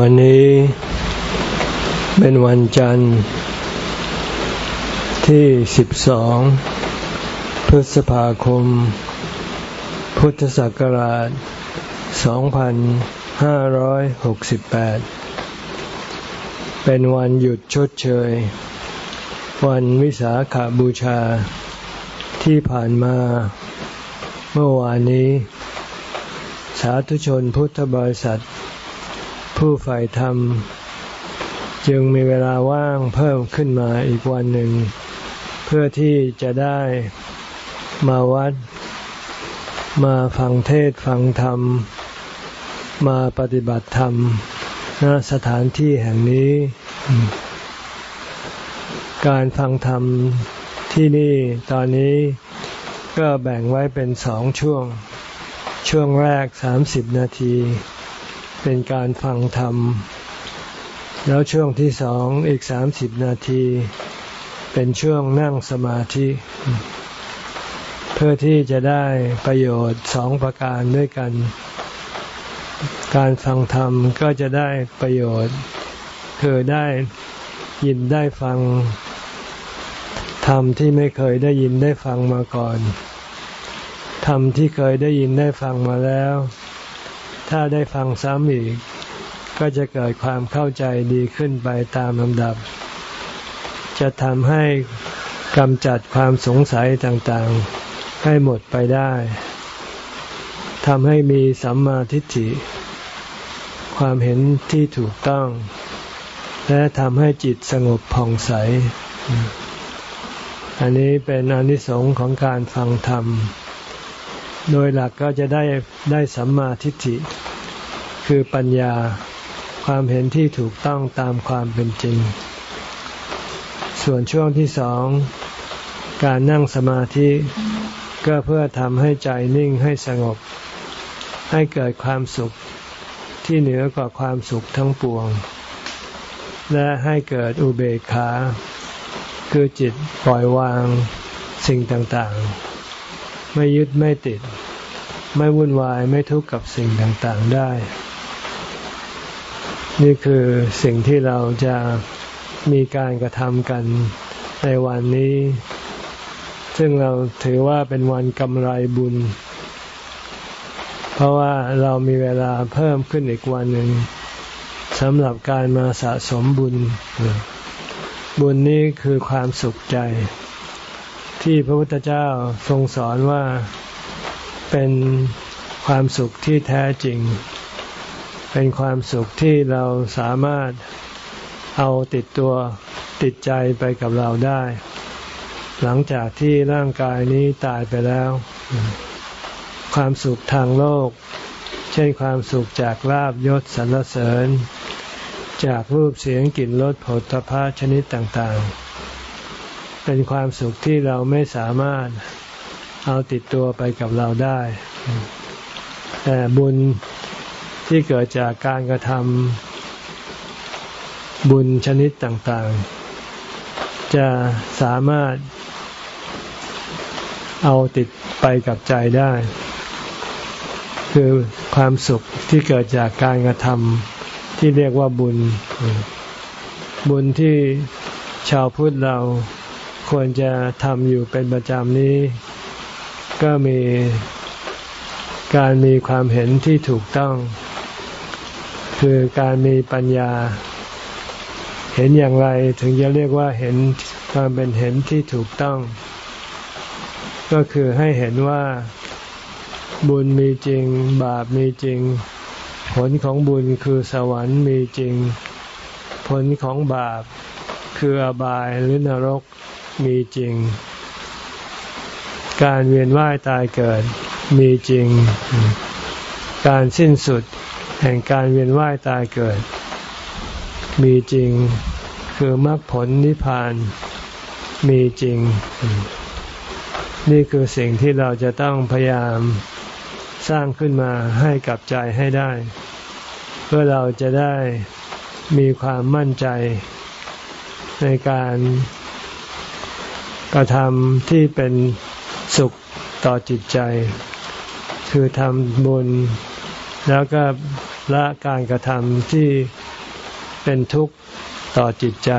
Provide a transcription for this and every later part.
วันนี้เป็นวันจันทร์ที่ 12 พฤษภาคม พุทธศักราช 2568 เป็นวันหยุดชดเชย วันวิสาขาบูชาที่ผ่านมาเมื่อวานนี้ สาธุชนพุทธบริษัท ผู้ใฝ่ธรรม จึงมีเวลาว่างเพิ่มขึ้นมาอีกวันหนึ่ง เพื่อที่จะได้มาวัด มาฟังเทศฟังธรรม มาปฏิบัติธรรมณสถานที่แห่งนี้ การฟังธรรมที่นี่ตอนนี้ก็แบ่งไว้เป็นสองช่วง ช่วงแรกสามสิบนาที เป็นการฟังธรรม แล้วช่วงที่สองอีกสามสิบนาที เป็นช่วงนั่งสมาธิ เพื่อที่จะได้ประโยชน์สองประการด้วยกัน การฟังธรรมก็จะได้ประโยชน์ คือได้ยินได้ฟังธรรมที่ไม่เคยได้ยินได้ฟังมาก่อนธรรมที่เคยได้ยินได้ฟังมาแล้ว ถ้าได้ฟังซ้ำอีก ก็จะเกิดความเข้าใจดีขึ้นไปตามลำดับ จะทำให้กำจัดความสงสัยต่างๆ ให้หมดไปได้ทำให้มีสัมมาทิฏฐิ ความเห็นที่ถูกต้อง และทำให้จิตสงบผ่องใส อันนี้เป็นอนิสงส์ของการฟังธรรม โดยหลักก็จะได้ได้สัมมาทิฏฐิ คือปัญญาความเห็นที่ถูกต้องตามความเป็นจริง ส่วนช่วงที่สอง การนั่งสมาธิก็เพื่อทำให้ใจนิ่งให้สงบ ให้เกิดความสุขที่เหนือกว่าความสุขทั้งปวง และให้เกิดอุเบกขา คือจิตปล่อยวางสิ่งต่างๆ ไม่ยึดไม่ติด ไม่วุ่นวายไม่ทุกข์กับสิ่งต่างๆได้ นี่คือสิ่งที่เราจะมีการกระทำกันในวันนี้ ซึ่งเราถือว่าเป็นวันกำไรบุญ เพราะว่าเรามีเวลาเพิ่มขึ้นอีกวันหนึ่งสำหรับการมาสะสมบุญ บุญนี้คือความสุขใจ ที่พระพุทธเจ้าทรงสอนว่าเป็นความสุขที่แท้จริง เป็นความสุขที่เราสามารถเอาติดตัวติดใจไปกับเราได้ หลังจากที่ร่างกายนี้ตายไปแล้ว ความสุขทางโลก เช่นความสุขจากลาบยศสรรเสริญ จากรูปเสียงกลิ่นรสผลตภะชนิดต่างๆ เป็นความสุขที่เราไม่สามารถเอาติดตัวไปกับเราได้ แต่บุญที่เกิดจากการกระทำบุญชนิดต่างๆ จะสามารถเอาติดไปกับใจได้ คือความสุขที่เกิดจากการกระทำที่เรียกว่าบุญ บุญที่ชาวพุทธเรา ควรจะทำอยู่เป็นประจำนี้ ก็มีการมีความเห็นที่ถูกต้อง คือการมีปัญญา เห็นอย่างไรถึงจะเรียกว่าเห็นความเป็นเห็นที่ถูกต้อง ก็คือให้เห็นว่าบุญมีจริง บาปมีจริง ผลของบุญคือสวรรค์มีจริง ผลของบาปคืออบายหรือนรก มีจริง การเวียนว่ายตายเกิดมีจริง การสิ้นสุดแห่งการเวียนว่ายตายเกิด มีจริงคือมรรคผลนิพพานมีจริง นี่คือสิ่งที่เราจะต้องพยายามสร้างขึ้นมาให้กับใจให้ได้ เพื่อเราจะได้มีความมั่นใจในการ กระทำที่เป็นสุขต่อจิตใจ คือทำบุญ แล้วก็ละการกระทำที่เป็นทุกข์ต่อจิตใจ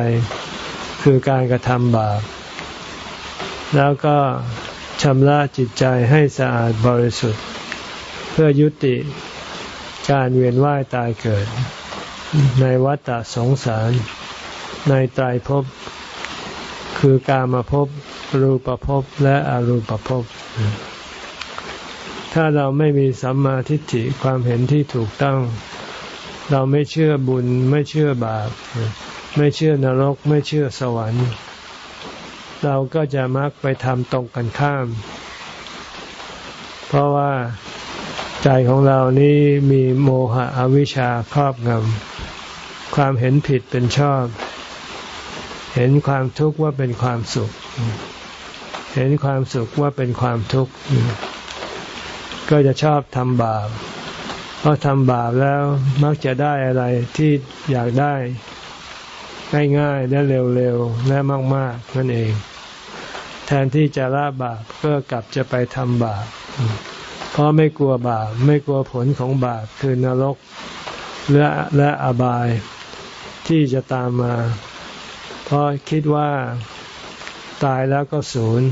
คือการกระทำบาป แล้วก็ชำระจิตใจให้สะอาดบริสุทธิ์ เพื่อยุติการเวียนว่ายตายเกิด ในวัฏสงสาร ในตายภพ คือการมาพบรูปภพและอรูปภพถ้าเราไม่มีสัมมาทิฏฐิความเห็นที่ถูกต้อง เราไม่เชื่อบุญ ไม่เชื่อบาป ไม่เชื่อนรก ไม่เชื่อสวรรค์ เราก็จะมักไปทำตรงกันข้าม เพราะว่าใจของเรานี้มีโมหะอวิชชาครอบงำความเห็นผิดเป็นชอบ เห็นความทุกข์ว่าเป็นความสุข เห็นความสุขว่าเป็นความทุกข์ ก็จะชอบทำบาป เพราะทำบาปแล้วมักจะได้อะไรที่อยากได้ง่ายๆและเร็วๆและมากๆนั่นเอง แทนที่จะละบาปก็กลับจะไปทำบาป เพราะไม่กลัวบาป ไม่กลัวผลของบาปคือนรกและและอบายที่จะตามมา เพราะคิดว่าตายแล้วก็ศูนย์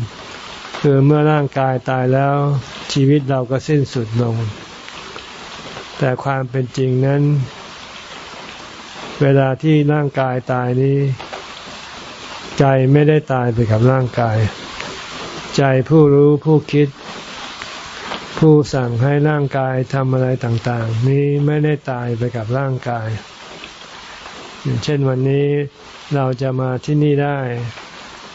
คือเมื่อร่างกายตายแล้วชีวิตเราก็สิ้นสุดลง แต่ความเป็นจริงนั้น เวลาที่ร่างกายตายนี้ ใจไม่ได้ตายไปกับร่างกาย ใจผู้รู้ผู้คิด ผู้สั่งให้ร่างกายทำอะไรต่างๆ นี้ไม่ได้ตายไปกับร่างกาย เช่นวันนี้ เราจะมาที่นี่ได้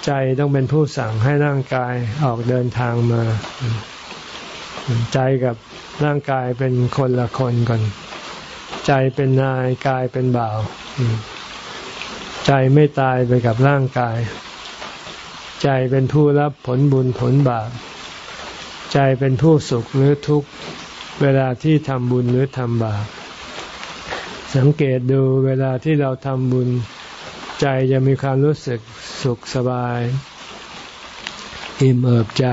ใจต้องเป็นผู้สั่งให้ร่างกายออกเดินทางมา ใจกับร่างกายเป็นคนละคนก่อน ใจเป็นนายกายเป็นบ่าว ใจไม่ตายไปกับร่างกาย ใจเป็นผู้รับผลบุญผลบาปใจเป็นผู้สุขหรือทุกข์เวลาที่ทำบุญหรือทำบาปสังเกตดูเวลาที่เราทำบุญ ใจจะมีความรู้สึกสุขสบาย อิ่มเอิบใจ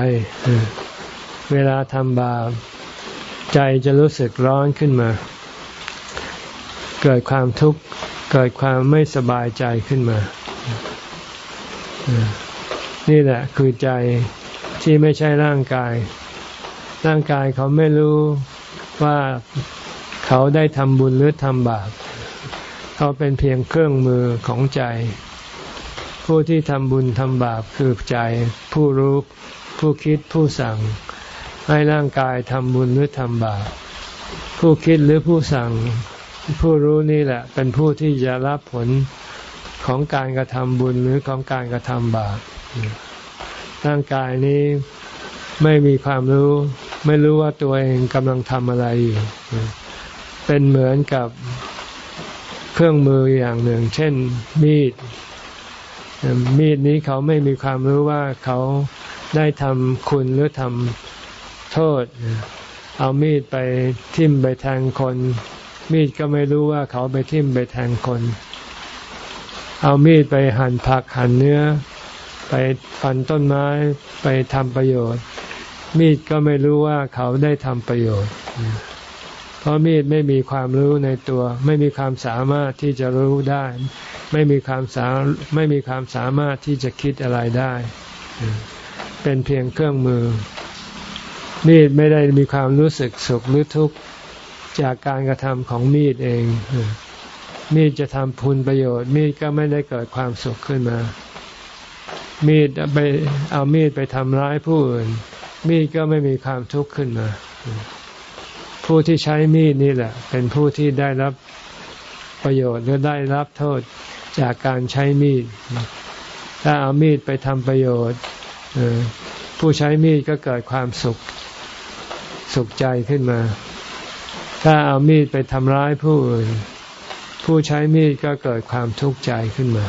เวลาทำบาป ใจจะรู้สึกร้อนขึ้นมา เกิดความทุกข์ เกิดความไม่สบายใจขึ้นมา นี่แหละคือใจที่ไม่ใช่ร่างกาย ร่างกายเขาไม่รู้ว่าเขาได้ทำบุญหรือทำบาปเขาเป็นเพียงเครื่องมือของใจ ผู้ที่ทำบุญทำบาปคือใจ ผู้รู้ผู้คิดผู้สั่ง ให้ร่างกายทำบุญหรือทำบาปผู้คิดหรือผู้สั่ง ผู้รู้นี่แหละ เป็นผู้ที่จะรับผลของการกระทำบุญหรือของการกระทำบาปร่างกายนี้ไม่มีความรู้ ไม่รู้ว่าตัวเองกำลังทำอะไรอยู่ เป็นเหมือนกับ เครื่องมืออย่างหนึ่ง เช่นมีด มีดนี้เขาไม่มีความรู้ว่าเขาได้ทำคุณหรือทำโทษ เอามีดไปทิ่มไปแทงคน มีดก็ไม่รู้ว่าเขาไปทิ่มไปแทงคน เอามีดไปหั่นผักหั่นเนื้อ ไปฟันต้นไม้ไปทำประโยชน์ มีดก็ไม่รู้ว่าเขาได้ทำประโยชน์ ราะมีดไม่มีความรู้ในตัว ไม่มีความสามารถที่จะรู้ได้ ไม่มีความสาไม่มีความสามารถที่จะคิดอะไรได้ เป็นเพียงเครื่องมือ มีดไม่ได้มีความรู้สึกสุขหรือทุกข์จากการกระทำของมีดเอง มีดจะทำพุนประโยชน์ มีดก็ไม่ได้เกิดความสุขขึ้นมา มีดไปเอามีดไปทำร้ายผู้อื่น มีดก็ไม่มีความทุกข์ขึ้นมา ผู้ที่ใช้มีดนี่แหละ เป็นผู้ที่ได้รับประโยชน์หรือได้รับโทษจากการใช้มีด ถ้าเอามีดไปทำประโยชน์ผู้ใช้มีดก็เกิดความสุขสุขใจขึ้นมา ถ้าเอามีดไปทำร้ายผู้อื่นผู้ใช้มีดก็เกิดความทุกข์ใจขึ้นมา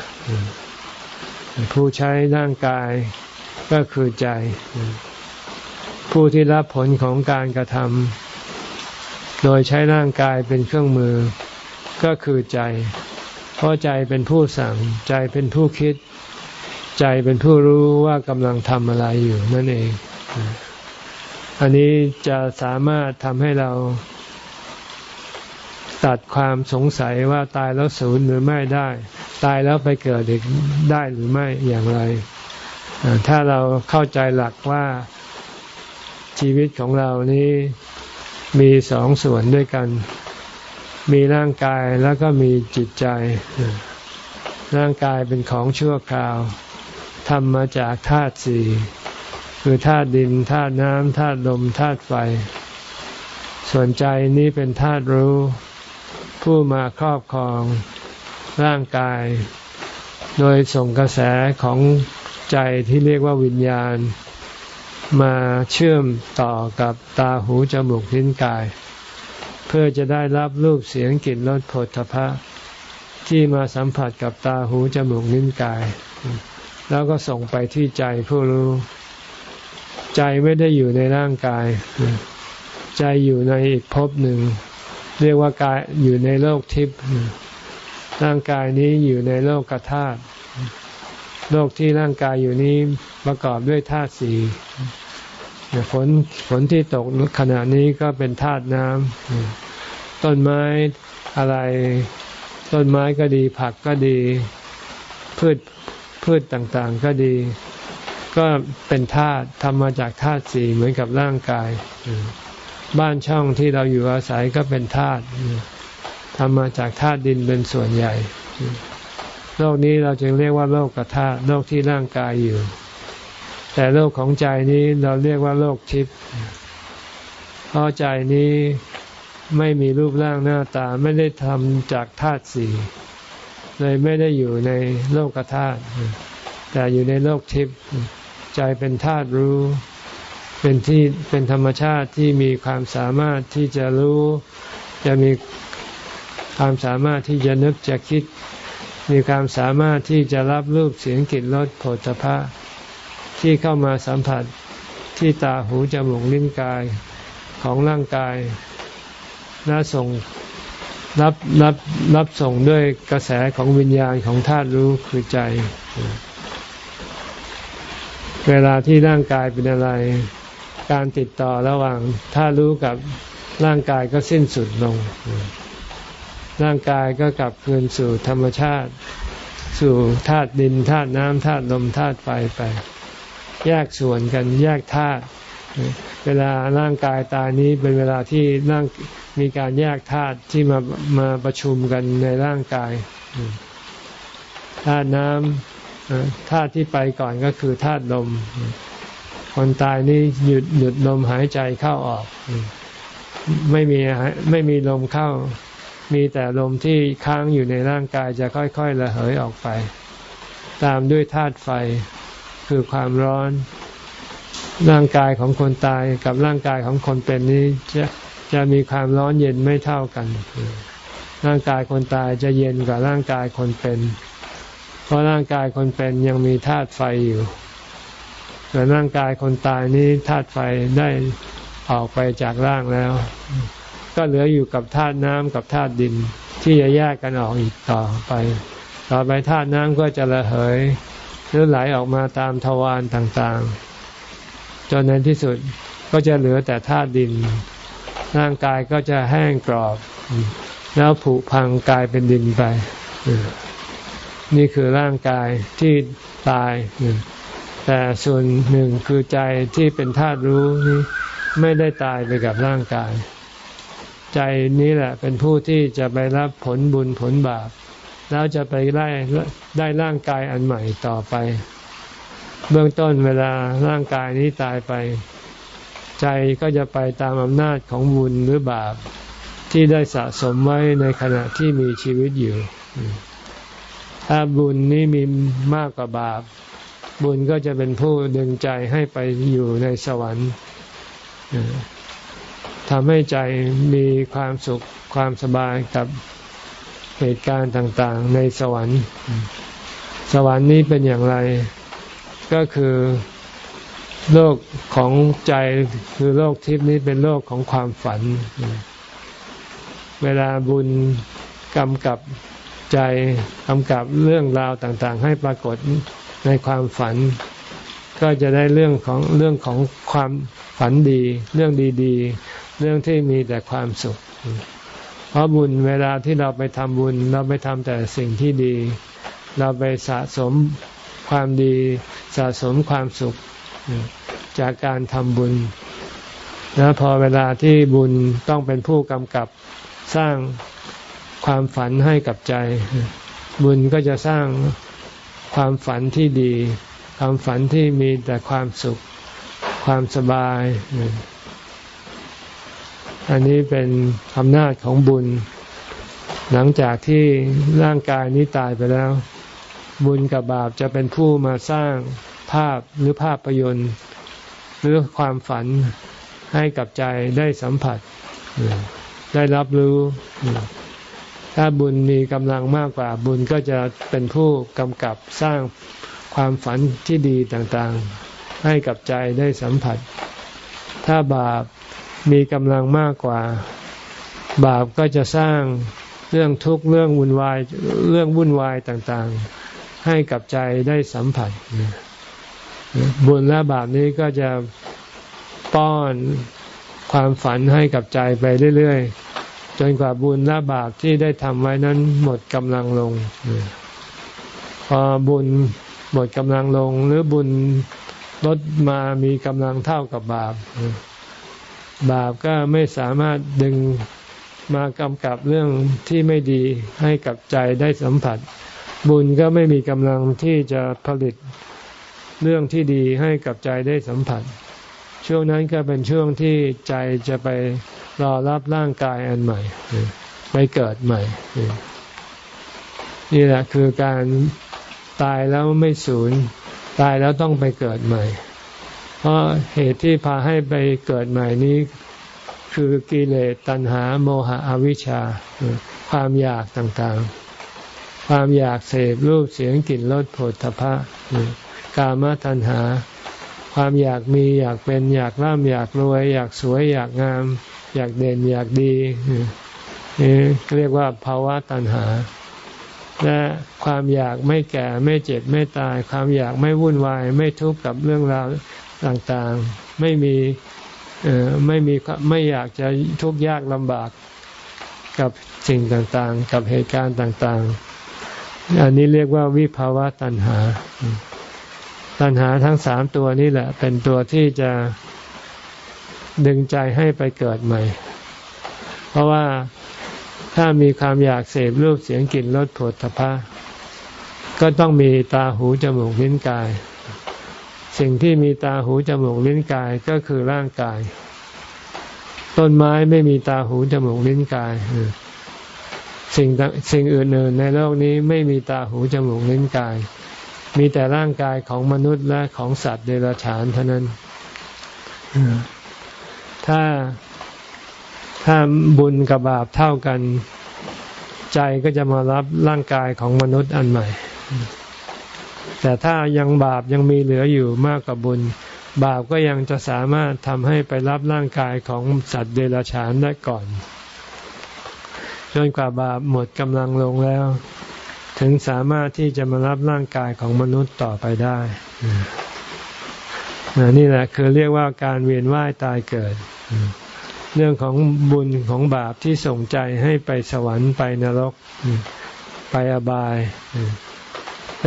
ผู้ใช้ร่างกายก็คือใจ ผู้ที่รับผลของการกระทำ โดยใช้ร่างกายเป็นเครื่องมือ ก็คือใจ เพราะใจเป็นผู้สั่ง ใจเป็นผู้คิด ใจเป็นผู้รู้ว่ากำลังทำอะไรอยู่นั่นเอง อันนี้จะสามารถทำให้เราตัดความสงสัยว่าตายแล้วศูนย์หรือไม่ได้ ตายแล้วไปเกิดอีกได้หรือไม่อย่างไร ถ้าเราเข้าใจหลักว่าชีวิตของเรานี้ มีสองส่วนด้วยกัน มีร่างกายแล้วก็มีจิตใจ ร่างกายเป็นของชั่วคราวทำมาจากธาตุสี่คือธาตุดินธาตุน้ำธาตุลมธาตุไฟ ส่วนใจนี้เป็นธาตุรู้ ผู้มาครอบครองร่างกาย โดยส่งกระแสของใจที่เรียกว่าวิญญาณ มาเชื่อมต่อกับตาหูจมูกลิ้นกาย เพื่อจะได้รับรูปเสียงกลิ่นรสผลทพะ ที่มาสัมผัสกับตาหูจมูกลิ้นกาย แล้วก็ส่งไปที่ใจผู้รู้ ใจไม่ได้อยู่ในร่างกาย ใจอยู่ในอีกภพหนึ่ง เรียกว่ากายอยู่ในโลกทิพย์ร่างกายนี้อยู่ในโลกกธาตุ โลกที่ร่างกายอยู่นี้ประกอบด้วยธาตุสี่ฝนฝนที่ตกขณะนี้ก็เป็นธาตุน้ำต้นไม้อะไร ต้นไม้ก็ดีผักก็ดี พืชพืชต่างๆก็ดี ก็เป็นธาตุทำมาจากธาตุสี่เหมือนกับร่างกาย บ้านช่องที่เราอยู่อาศัยก็เป็นธาตุทำมาจากธาตุดินเป็นส่วนใหญ่ โลกนี้เราจึงเรียกว่าโลกกธาตุโลกที่ร่างกายอยู่ แต่โลกของใจนี้เราเรียกว่าโลกทิพย์เพราะใจนี้ไม่มีรูปร่างหน้าตาไม่ได้ทำจากธาตุสี่เลยไม่ได้อยู่ในโลกธาตุแต่อยู่ในโลกทิพย์ใจเป็นธาตุรู้ เป็นที่เป็นธรรมชาติที่มีความสามารถที่จะรู้ จะมีความสามารถที่จะนึกจะคิด มีความสามารถที่จะรับรูปเสียงกลิ่นรสผลพะที่เข้ามาสัมผัสที่ตาหูจมูกลิ้นกายของร่างกาย และส่งรับรับรับส่งด้วยกระแสของวิญญาณของธาตุรู้คือใจ เวลาที่ร่างกายเป็นอะไร การติดต่อระหว่างถ้ารู้กับร่างกายก็สิ้นสุดลง ร่างกายก็กลับคืนสู่ธรรมชาติ สู่ธาตุดินธาตุน้ำธาตุลมธาตุไฟไป แยกส่วนกันแยกธาตุเวลาร่างกายตายนี้เป็นเวลาที่ร่างมีการแยกธาตุที่มามาประชุมกันในร่างกายธาตุน้ำธาตุที่ไปก่อนก็คือธาตุลม คนตายนี่หยุดหยุดลมหายใจเข้าออก ไม่มีไม่มีลมเข้า มีแต่ลมที่ค้างอยู่ในร่างกายจะค่อยๆระเหยออกไป ตามด้วยธาตุไฟคือความร้อน ร่างกายของคนตายกับร่างกายของคนเป็นนี้จะจะมีความร้อนเย็นไม่เท่ากัน ร่างกายคนตายจะเย็นกว่าร่างกายคนเป็น เพราะร่างกายคนเป็นยังมีธาตุไฟอยู่ส่วนร่างกายคนตายนี้ธาตุไฟได้ออกไปจากร่างแล้ว ก็เหลืออยู่กับธาตุน้ำกับธาตุดิน ที่จะแยกกันออกอีกต่อไป ต่อไปธาตุน้ำก็จะระเหยหรือไหลออกมาตามทวารต่างๆ จนในที่สุดก็จะเหลือแต่ธาตุดิน ร่างกายก็จะแห้งกรอบ แล้วผุพังกลายเป็นดินไป นี่คือร่างกายที่ตาย แต่ส่วนหนึ่งคือใจที่เป็นธาตุรู้นี้ไม่ได้ตายไปกับร่างกาย ใจนี้แหละเป็นผู้ที่จะไปรับผลบุญผลบาป แล้วจะไปได้ได้ร่างกายอันใหม่ต่อไป เบื้องต้นเวลาร่างกายนี้ตายไป ใจก็จะไปตามอำนาจของบุญหรือบาปที่ได้สะสมไว้ในขณะที่มีชีวิตอยู่ ถ้าบุญนี้มีมากกว่าบาป บุญก็จะเป็นผู้ดึงใจให้ไปอยู่ในสวรรค์ ทำให้ใจมีความสุขความสบายกับเหตุการณ์ต่างๆ ในสวรรค์ สวรรค์นี้เป็นอย่างไร ก็คือโลกของใจคือโลกทิพย์นี้เป็นโลกของความฝัน เวลาบุญกำกับใจกำกับเรื่องราวต่างๆ ให้ปรากฏในความฝัน ก็จะได้เรื่องของเรื่องของความฝันดี เรื่องดีๆ เรื่องที่มีแต่ความสุข เพราะบุญเวลาที่เราไปทำบุญ เราไปทำแต่สิ่งที่ดี เราไปสะสมความดีสะสมความสุขจากการทำบุญ แล้วพอเวลาที่บุญต้องเป็นผู้กำกับสร้างความฝันให้กับใจ บุญก็จะสร้างความฝันที่ดี ความฝันที่มีแต่ความสุข ความสบาย อันนี้เป็นอำนาจของบุญ หลังจากที่ร่างกายนี้ตายไปแล้ว บุญกับบาปจะเป็นผู้มาสร้างภาพหรือภาพยนตร์ หรือความฝันให้กับใจได้สัมผัส ได้รับรู้ ถ้าบุญมีกำลังมากกว่าบุญก็จะเป็นผู้กำกับสร้างความฝันที่ดีต่างๆ ให้กับใจได้สัมผัส ถ้าบาป มีกำลังมากกว่า บาปก็จะสร้างเรื่องทุกข์เรื่องวุ่นวายเรื่องวุ่นวายต่างๆ ให้กับใจได้สัมผัส บุญและบาปนี้ก็จะป้อนความฝันให้กับใจไปเรื่อยๆ จนกว่าบุญและบาปที่ได้ทำไว้นั้นหมดกำลังลง พอบุญหมดกำลังลงหรือบุญลดมามีกำลังเท่ากับบาป บาปก็ไม่สามารถดึงมากำกับเรื่องที่ไม่ดีให้กับใจได้สัมผัส บุญก็ไม่มีกำลังที่จะผลิตเรื่องที่ดีให้กับใจได้สัมผัส ช่วงนั้นก็เป็นช่วงที่ใจจะไปรอรับร่างกายอันใหม่ ไปเกิดใหม่ นี่แหละคือการตายแล้วไม่สูญ ตายแล้วต้องไปเกิดใหม่ เพราะเหตุที่พาให้ไปเกิดใหม่นี้ คือกิเลสตัณหาโมหะอวิชชา ความอยากต่างๆ ความอยากเสพรูปเสียงกลิ่นรสผลทพะกามตัณหา ความอยากมีอยากเป็นอยากร่ำอยากรวย อยากสวยอยากงาม อยากเด่นอยากดีนี่เรียกว่าภาวะตัณหา และความอยากไม่แก่ไม่เจ็บไม่ตาย ความอยากไม่วุ่นวาย ไม่ทุกข์กับเรื่องราว ต่างๆ ไม่มีไม่มีไม่อยากจะทุกข์ยากลำบากกับสิ่งต่างๆ กับเหตุการณ์ต่างๆ อันนี้เรียกว่าวิภาวะตัณหา ตัณหาทั้งสามตัวนี้แหละ เป็นตัวที่จะดึงใจให้ไปเกิดใหม่ เพราะว่าถ้ามีความอยากเสพรูปเสียงกลิ่นรสผลทพะก็ต้องมีตาหูจมูกลิ้นกาย สิ่งที่มีตาหูจมูกลิ้นกายก็คือร่างกาย ต้นไม้ไม่มีตาหูจมูกลิ้นกายสิ่งสิ่งอื่นๆในโลกนี้ไม่มีตาหูจมูกลิ้นกาย มีแต่ร่างกายของมนุษย์และของสัตว์เดรัจฉานเท่านั้นถ้าถ้าบุญกับบาปเท่ากัน ใจก็จะมารับร่างกายของมนุษย์อันใหม่ แต่ถ้ายังบาปยังมีเหลืออยู่มากกว่าบุญ บาปก็ยังจะสามารถทำให้ไปรับร่างกายของสัตว์เดรัจฉานได้ก่อนจนกว่าบาปหมดกำลังลงแล้ว ถึงสามารถที่จะมารับร่างกายของมนุษย์ต่อไปได้นี่แหละคือเรียกว่าการเวียนว่ายตายเกิด เรื่องของบุญของบาปที่ส่งใจให้ไปสวรรค์ไปนรก ไปอบาย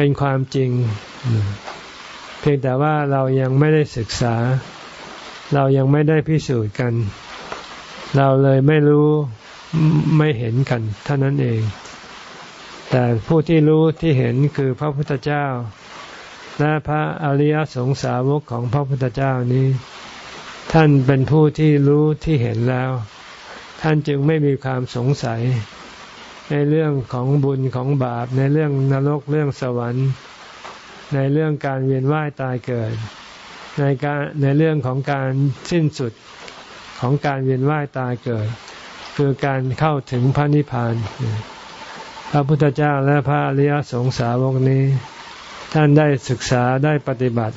เป็นความจริง เพียงแต่ว่าเรายังไม่ได้ศึกษา เรายังไม่ได้พิสูจน์กัน เราเลยไม่รู้ไม่เห็นกันเท่านั้นเอง แต่ผู้ที่รู้ที่เห็นคือพระพุทธเจ้า และพระอริยสงสาวกของพระพุทธเจ้านี้ ท่านเป็นผู้ที่รู้ที่เห็นแล้ว ท่านจึงไม่มีความสงสัย ในเรื่องของบุญของบาป ในเรื่องนรกเรื่องสวรรค์ ในเรื่องการเวียนว่ายตายเกิด ในการในเรื่องของการสิ้นสุดของการเวียนว่ายตายเกิด คือการเข้าถึงพระนิพพาน พระพุทธเจ้าและพระอริยสงสาวกนี้ ท่านได้ศึกษาได้ปฏิบัติ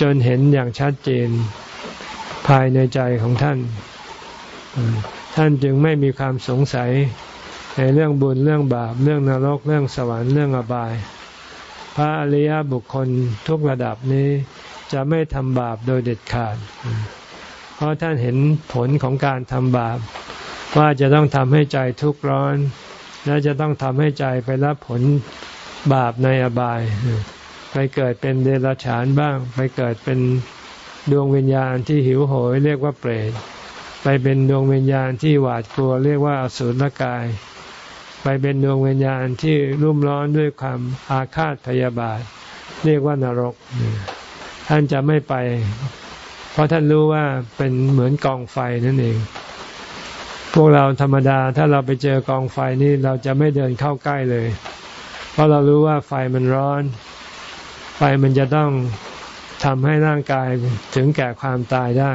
จนเห็นอย่างชัดเจนภายในใจของท่าน ท่านจึงไม่มีความสงสัย ในเรื่องบุญเรื่องบาป เรื่องนรกเรื่องสวรรค์เรื่องอบาย พระอริยบุคคลทุกระดับนี้จะไม่ทำบาปโดยเด็ดขาด เพราะท่านเห็นผลของการทำบาป ว่าจะต้องทำให้ใจทุกข์ร้อน และจะต้องทำให้ใจไปรับผลบาปในอบาย ไปเกิดเป็นเดรัจฉานบ้าง ไปเกิดเป็นดวงวิญญาณที่หิวโหย เรียกว่าเปรต ไปเป็นดวงวิญญาณที่หวาดกลัวเรียกว่าอสุรกาย ไปเป็นดวงวิญญาณที่รุ่มร้อนด้วยความอาฆาตพยาบาท เรียกว่านรก ท่านจะไม่ไป เพราะท่านรู้ว่าเป็นเหมือนกองไฟนั่นเอง พวกเราธรรมดาถ้าเราไปเจอกองไฟนี่เราจะไม่เดินเข้าใกล้เลย เพราะเรารู้ว่าไฟมันร้อน ไฟมันจะต้องทำให้ร่างกายถึงแก่ความตายได้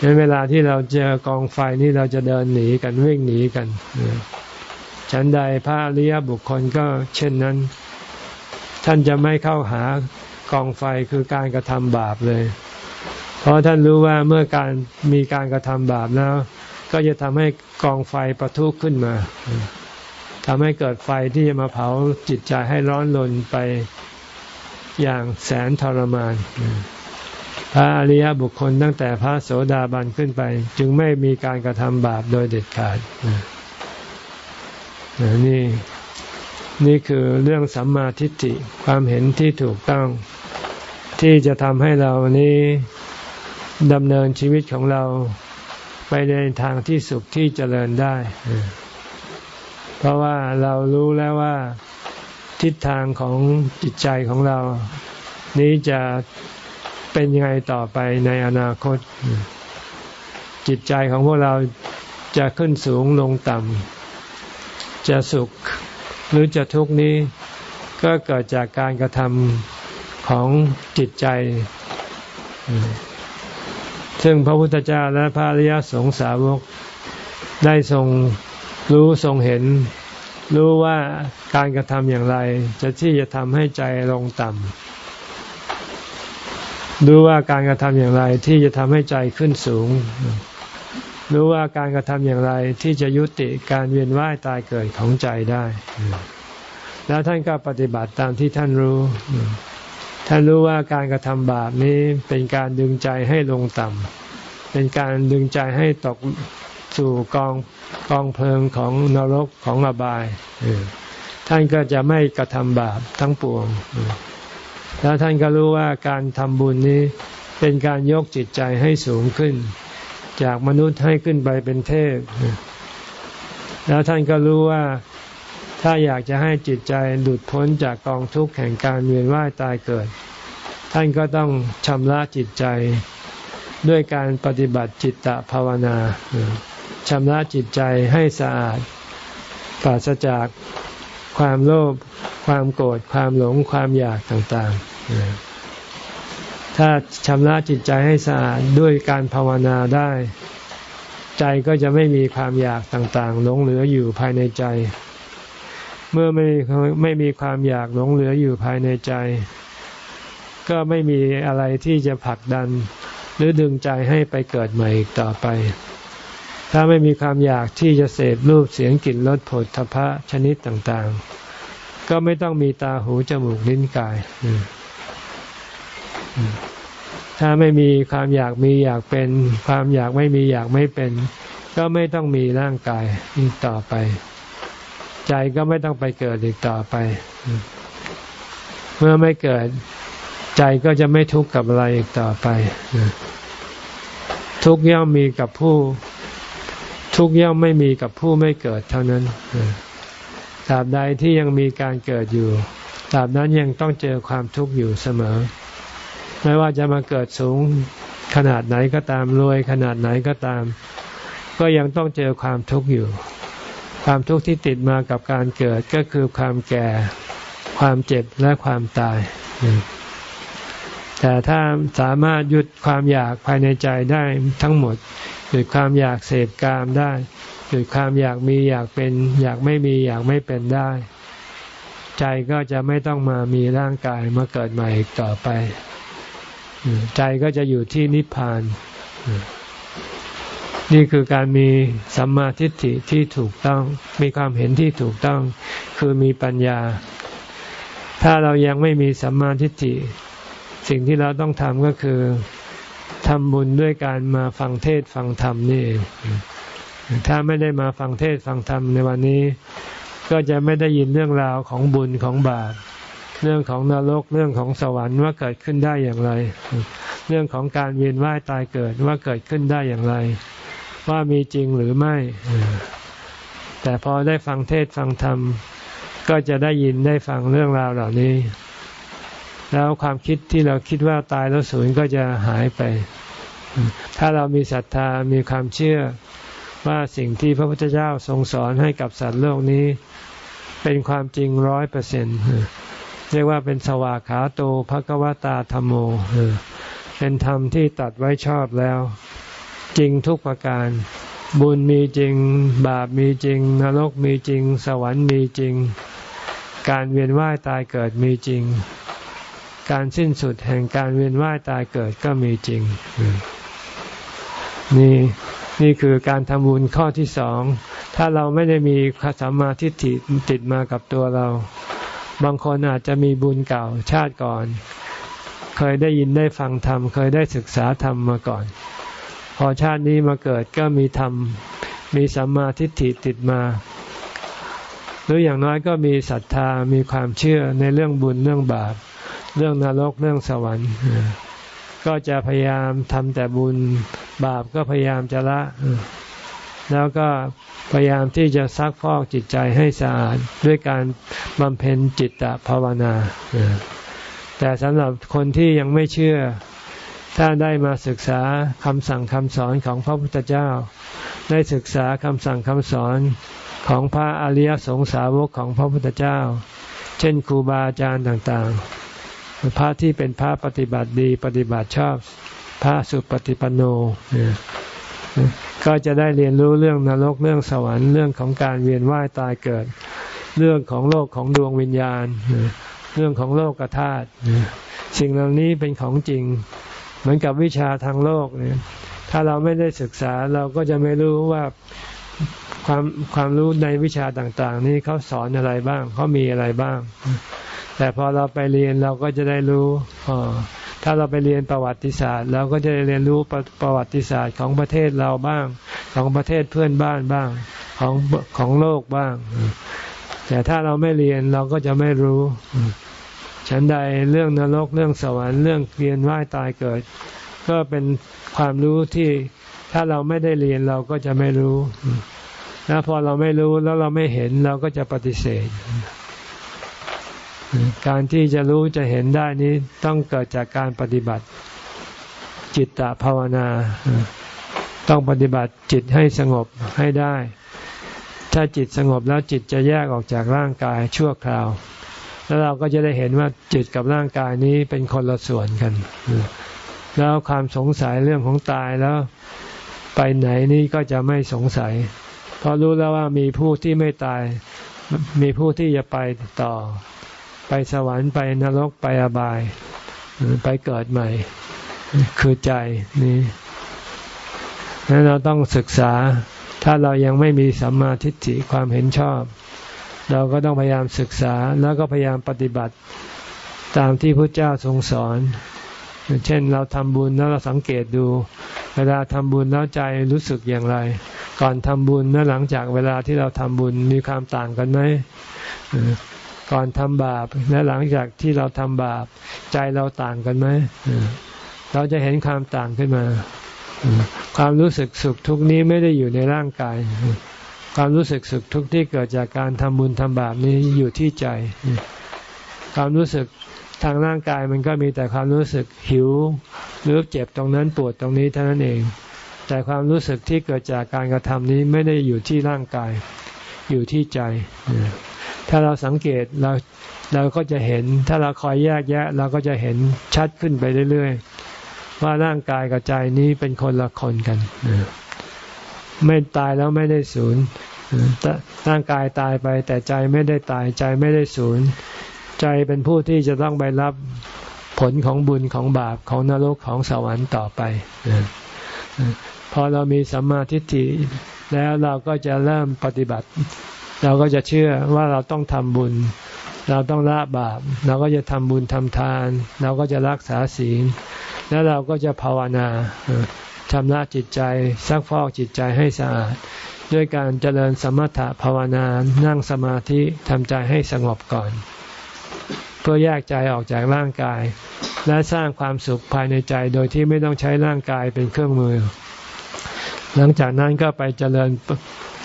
ในเวลาที่เราเจอกองไฟนี่เราจะเดินหนีกันวิ่งหนีกัน ฉันใดพระอริยบุคคลก็เช่นนั้น ท่านจะไม่เข้าหากองไฟคือการกระทำบาปเลย เพราะท่านรู้ว่าเมื่อการมีการกระทำบาปแล้ว ก็จะทำให้กองไฟประทุขึ้นมาทำให้เกิดไฟที่จะมาเผาจิตใจให้ร้อนรนไปอย่างแสนทรมาน พระอริยบุคคลตั้งแต่พระโสดาบันขึ้นไป จึงไม่มีการกระทำบาปโดยเด็ดขาด นี่นี่คือเรื่องสัมมาทิฏฐิความเห็นที่ถูกต้อง ที่จะทำให้เรานี้ดำเนินชีวิตของเราไปในทางที่สุขที่เจริญได้ เพราะว่าเรารู้แล้วว่าทิศทางของจิตใจของเรา นี้จะเป็นยังไงต่อไปในอนาคต จิตใจของพวกเราจะขึ้นสูงลงต่ำ จะสุขหรือจะทุกข์นี้ ก็เกิดจากการกระทำของจิตใจ ซึ่งพระพุทธเจ้าและพระอริยสงสาวก ได้ทรงรู้ทรงเห็น รู้ว่าการกระทำอย่างไร จะที่จะทำให้ใจลงต่ำรู้ว่าการกระทำอย่างไรที่จะทำให้ใจขึ้นสูง รู้ว่าการกระทำอย่างไรที่จะยุติการเวียนว่ายตายเกิดของใจได้ แล้วท่านก็ปฏิบัติตามที่ท่านรู้ ท่านรู้ว่าการกระทำบาปนี้เป็นการดึงใจให้ลงต่ำเป็นการดึงใจให้ตกสู่กองกองเพลิงของนรกของอบาย ท่านก็จะไม่กระทำบาปทั้งปวง แล้วท่านก็รู้ว่าการทำบุญนี้เป็นการยกจิตใจให้สูงขึ้น จากมนุษย์ให้ขึ้นไปเป็นเทพ แล้วท่านก็รู้ว่าถ้าอยากจะให้จิตใจหลุดพ้นจากกองทุกข์แห่งการเวียนว่ายตายเกิด ท่านก็ต้องชำระจิตใจด้วยการปฏิบัติจิตตภาวนาชำระจิตใจให้สะอาดปราศจากความโลภความโกรธความหลงความอยากต่างๆ ถ้าชำระจิตใจให้สะอาดด้วยการภาวนาได้ ใจก็จะไม่มีความอยากต่างๆหลงเหลืออยู่ภายในใจ เมื่อไม่ไม่มีความอยากหลงเหลืออยู่ภายในใจ ก็ไม่มีอะไรที่จะผลักดัน หรือดึงใจให้ไปเกิดใหม่อีกต่อไป ถ้าไม่มีความอยากที่จะเสพรูปเสียงกลิ่นรสผลทพะชนิดต่างๆ ก็ไม่ต้องมีตาหูจมูกลิ้นกาย ถ้าไม่มีความอยากมีอยากเป็น ความอยากไม่มีอยากไม่เป็น ก็ไม่ต้องมีร่างกายอีกต่อไป ใจก็ไม่ต้องไปเกิดอีกต่อไป เมื่อไม่เกิดใจก็จะไม่ทุกข์กับอะไรอีกต่อไป ทุกย่อมมีกับผู้ ทุกย่อมไม่มีกับผู้ไม่เกิดเท่านั้นตราบใดที่ยังมีการเกิดอยู่ตราบนั้นยังต้องเจอความทุกข์อยู่เสมอ ไม่ว่าจะมาเกิดสูงขนาดไหนก็ตามรวยขนาดไหนก็ตาม ก็ยังต้องเจอความทุกข์อยู่ ความทุกข์ที่ติดมากับการเกิดก็คือความแก่ ความเจ็บและความตาย แต่ถ้าสามารถหยุดความอยากภายในใจได้ทั้งหมด หยุดความอยากเสพกามได้ หยุดความอยากมีอยากเป็น อยากไม่มีอยากไม่เป็นได้ ใจก็จะไม่ต้องมามีร่างกายมาเกิดใหม่อีกต่อไป ใจก็จะอยู่ที่นิพพาน นี่คือการมีสัมมาทิฏฐิที่ถูกต้อง มีความเห็นที่ถูกต้อง คือมีปัญญา ถ้าเรายังไม่มีสัมมาทิฏฐิ สิ่งที่เราต้องทำก็คือทำบุญด้วยการมาฟังเทศฟังธรรมนี่เองถ้าไม่ได้มาฟังเทศฟังธรรมในวันนี้ ก็จะไม่ได้ยินเรื่องราวของบุญของบาป เรื่องของนรกเรื่องของสวรรค์ว่าเกิดขึ้นได้อย่างไร เรื่องของการเวียนว่ายตายเกิดว่าเกิดขึ้นได้อย่างไร ว่ามีจริงหรือไม่ แต่พอได้ฟังเทศฟังธรรม ก็จะได้ยินได้ฟังเรื่องราวเหล่านี้ แล้วความคิดที่เราคิดว่าตายแล้วสูญก็จะหายไป ถ้าเรามีศรัทธามีความเชื่อว่าสิ่งที่พระพุทธเจ้าทรงสอนให้กับสัตว์โลกนี้ เป็นความจริงร้อยเปอร์เซ็นต์ เรียกว่าเป็นสวากขาโตภควตาธรรมโมเป็นธรรมที่ตัดไว้ชอบแล้ว จริงทุกประการ บุญมีจริง บาปมีจริง นรกมีจริง สวรรค์มีจริง การเวียนว่ายตายเกิดมีจริง การสิ้นสุดแห่งการเวียนว่ายตายเกิดก็มีจริง นี่นี่คือการทำบุญข้อที่สอง ถ้าเราไม่ได้มีสัมมาทิฏฐิติดมากับตัวเรา บางคนอาจจะมีบุญเก่าชาติก่อน เคยได้ยินได้ฟังธรรม เคยได้ศึกษาธรรมมาก่อน พอชาตินี้มาเกิดก็มีธรรม มีสัมมาทิฏฐิติดมา หรืออย่างน้อยก็มีศรัทธามีความเชื่อในเรื่องบุญเรื่องบาป เรื่องนรกเรื่องสวรรค์ก็จะพยายามทำแต่บุญบาปก็พยายามจะละ แล้วก็พยายามที่จะซักพอกจิตใจให้สะอาดด้วยการบำเพ็ญจิตตภาวนา แต่สำหรับคนที่ยังไม่เชื่อ ถ้าได้มาศึกษาคำสั่งคำสอนของพระพุทธเจ้า ได้ศึกษาคำสั่งคำสอนของพระอริยสงสาวกของพระพุทธเจ้า เช่นครูบาอาจารย์ต่างๆ พระที่เป็นพระปฏิบัติดีปฏิบัติชอบ พระสุปฏิปันโน ก็จะได้เรียนรู้เรื่องนรกเรื่องสวรรค์เรื่องของการเวียนว่ายตายเกิด เรื่องของโลกของดวงวิญญาณ เรื่องของโลกกธาตุสิ่งเหล่านี้เป็นของจริง เหมือนกับวิชาทางโลกเนี่ยถ้าเราไม่ได้ศึกษาเราก็จะไม่รู้ว่าความความรู้ในวิชาต่าง ๆ นี้เขาสอนอะไรบ้างเขามีอะไรบ้าง แต่พอเราไปเรียนเราก็จะได้รู้อ๋อ ถ้าเราไปเรียนประวัติศาสตร์เราก็จะเรียนรู้ประประวัติศาสตร์ของประเทศเราบ้าง ของประเทศเพื่อนบ้านบ้างของของโลกบ้าง แต่ถ้าเราไม่เรียนเราก็จะไม่รู้ฉันใดเรื่องนรกเรื่องสวรรค์เรื่องเวียนว่ายตายเกิด ก็เป็นความรู้ที่ถ้าเราไม่ได้เรียนเราก็จะไม่รู้แล้วพอเราไม่รู้แล้วเราไม่เห็นเราก็จะปฏิเสธ การที่จะรู้จะเห็นได้นี้ต้องเกิดจากการปฏิบัติ จิตตภาวนา ต้องปฏิบัติจิตให้สงบให้ได้ ถ้าจิตสงบแล้วจิตจะแยกออกจากร่างกายชั่วคราว แล้วเราก็จะได้เห็นว่าจิตกับร่างกายนี้เป็นคนละส่วนกัน แล้วความสงสัยเรื่องของตายแล้ว ไปไหนนี่ก็จะไม่สงสัย เพราะรู้แล้วว่ามีผู้ที่ไม่ตาย มีผู้ที่จะไปต่อ ไปสวรรค์ไปนรกไปอบาย ไปเกิดใหม่ คือใจนี่นั้นเราต้องศึกษา ถ้าเรายังไม่มีสัมมาทิฏฐิความเห็นชอบ เราก็ต้องพยายามศึกษาแล้วก็พยายามปฏิบัติตามที่พระเจ้าทรงสอน เช่นเราทำบุญแล้วเราสังเกตดู เวลาทำบุญแล้วใจรู้สึกอย่างไร ก่อนทำบุญและหลังจากเวลาที่เราทำบุญมีความต่างกันไหม ก่อนทำบาปและหลังจากที่เราทำบาป ใจเราต่างกันไหมเราจะเห็นความต่างขึ้นมา ความรู้สึกสุขทุกนี้ไม่ได้อยู่ในร่างกาย ความรู้สึกสุขทุกที่เกิดจากการทำบุญทำบาปนี้อยู่ที่ใจ ความรู้สึกทางร่างกายมันก็มีแต่ความรู้สึกหิว หรือเจ็บตรงนั้นปวดตรงนี้เท่านั้นเอง แต่ความรู้สึกที่เกิดจากการกระทำนี้ไม่ได้อยู่ที่ร่างกาย อยู่ที่ใจ ถ้าเราสังเกตเราเราก็จะเห็น ถ้าเราคอยแยกแยะ เราก็จะเห็นชัดขึ้นไปเรื่อยๆ ว่าร่างกายกับใจนี้เป็นคนละคนกัน ไม่ตายแล้วไม่ได้สูญร่างกายตายไป แต่ใจไม่ได้ตายใจไม่ได้สูญใจเป็นผู้ที่จะต้องไปรับผลของบุญของบาปของนรกของสวรรค์ต่อไปพอเรามีสัมมาทิฏฐิแล้วเราก็จะเริ่มปฏิบัติ เราก็จะเชื่อว่าเราต้องทำบุญ เราต้องละบาป เราก็จะทำบุญทำทาน เราก็จะรักษาศีล แล้วเราก็จะภาวนาชำระจิตใจซักฟอกจิตใจให้สะอาด ด้วยการเจริญสมถะภาวนานั่งสมาธิทำใจให้สงบก่อน เพื่อแยกใจออกจากร่างกาย และสร้างความสุขภายในใจโดยที่ไม่ต้องใช้ร่างกายเป็นเครื่องมือ หลังจากนั้นก็ไปเจริญ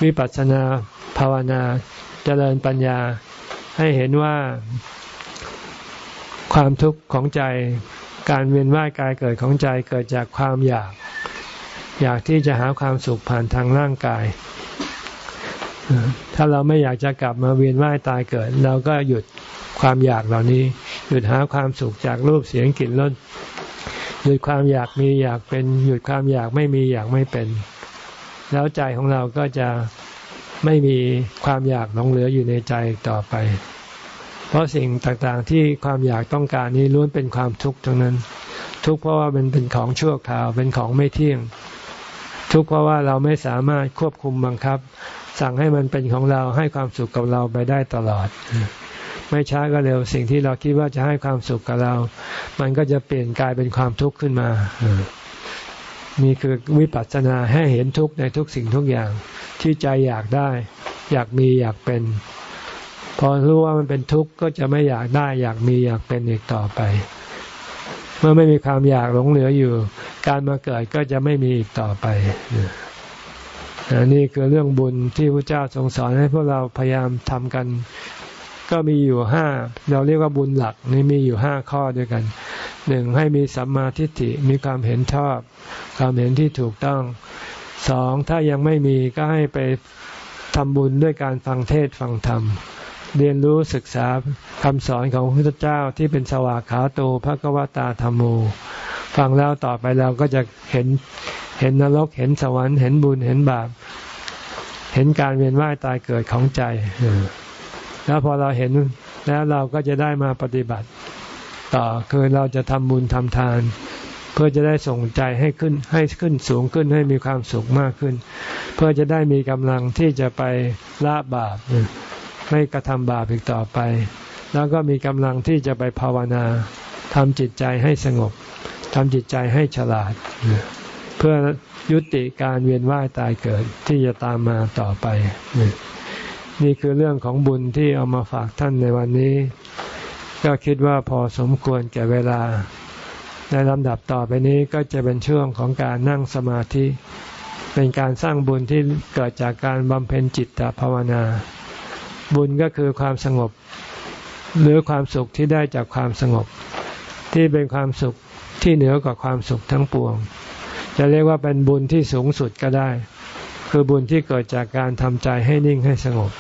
วิปัสสนา ภาวนาเจริญปัญญา ให้เห็นว่าความทุกข์ของใจ การเวียนว่ายกายเกิดของใจเกิดจากความอยาก อยากที่จะหาความสุขผ่านทางร่างกาย ถ้าเราไม่อยากจะกลับมาเวียนว่ายตายเกิด เราก็หยุดความอยากเหล่านี้ หยุดหาความสุขจากรูปเสียงกลิ่นรสหยุดความอยากมีอยากเป็น หยุดความอยากไม่มีอยากไม่เป็น แล้วใจของเราก็จะ ไม่มีความอยากหลงเหลืออยู่ในใจต่อไป เพราะสิ่งต่างๆที่ความอยากต้องการนี้ล้วนเป็นความทุกข์ทั้งนั้น ทุกข์เพราะว่ามันเป็นของชั่วคราวเป็นของไม่เที่ยง ทุกข์เพราะว่าเราไม่สามารถควบคุมบังคับ สั่งให้มันเป็นของเราให้ความสุขกับเราไปได้ตลอด ไม่ช้าก็เร็วสิ่งที่เราคิดว่าจะให้ความสุขกับเรา มันก็จะเปลี่ยนกลายเป็นความทุกข์ขึ้นมานี่คือวิปัสสนาให้เห็นทุกข์ในทุกสิ่งทุกอย่าง ที่ใจอยากได้ อยากมีอยากเป็น พอรู้ว่ามันเป็นทุกข์ก็จะไม่อยากได้ อยากมีอยากเป็นอีกต่อไป เมื่อไม่มีความอยากหลงเหลืออยู่ การมาเกิดก็จะไม่มีอีกต่อไปนี่คือเรื่องบุญที่พระเจ้าทรงสอนให้พวกเราพยายามทำกัน ก็มีอยู่ห้าเราเรียกว่าบุญหลักนี่มีอยู่ห้าข้อด้วยกันหนึ่งให้มีสัมมาทิฏฐิมีความเห็นชอบ ความเห็นที่ถูกต้อง สองถ้ายังไม่มีก็ให้ไปทำบุญด้วยการฟังเทศฟังธรรม เรียนรู้ศึกษาคำสอนของพระพุทธเจ้าที่เป็นสวากขาโตภกวตาธรรมโม ฟังแล้วต่อไปเราก็จะเห็นเห็นนรกเห็นสวรรค์เห็นบุญเห็นบาป เห็นการเวียนว่ายตายเกิดของใจแล้วพอเราเห็นแล้วเราก็จะได้มาปฏิบัติ ต่อคือเราจะทำบุญทำทาน เพื่อจะได้ส่งใจให้ขึ้นให้ขึ้นสูงขึ้นให้มีความสุขมากขึ้น เพื่อจะได้มีกำลังที่จะไปละบาปไม่กระทำบาปอีกต่อไป แล้วก็มีกำลังที่จะไปภาวนาทำจิตใจให้สงบทำจิตใจให้ฉลาด เพื่อยุติการเวียนว่ายตายเกิดที่จะตามมาต่อไป นี่คือเรื่องของบุญที่เอามาฝากท่านในวันนี้ ก็คิดว่าพอสมควรแก่เวลา ในลำดับต่อไปนี้ก็จะเป็นช่วงของการนั่งสมาธิ เป็นการสร้างบุญที่เกิดจากการบำเพ็ญจิตตภาวนา บุญก็คือความสงบ หรือความสุขที่ได้จากความสงบ ที่เป็นความสุขที่เหนือกว่าความสุขทั้งปวง จะเรียกว่าเป็นบุญที่สูงสุดก็ได้ คือบุญที่เกิดจากการทำใจให้นิ่งให้สงบ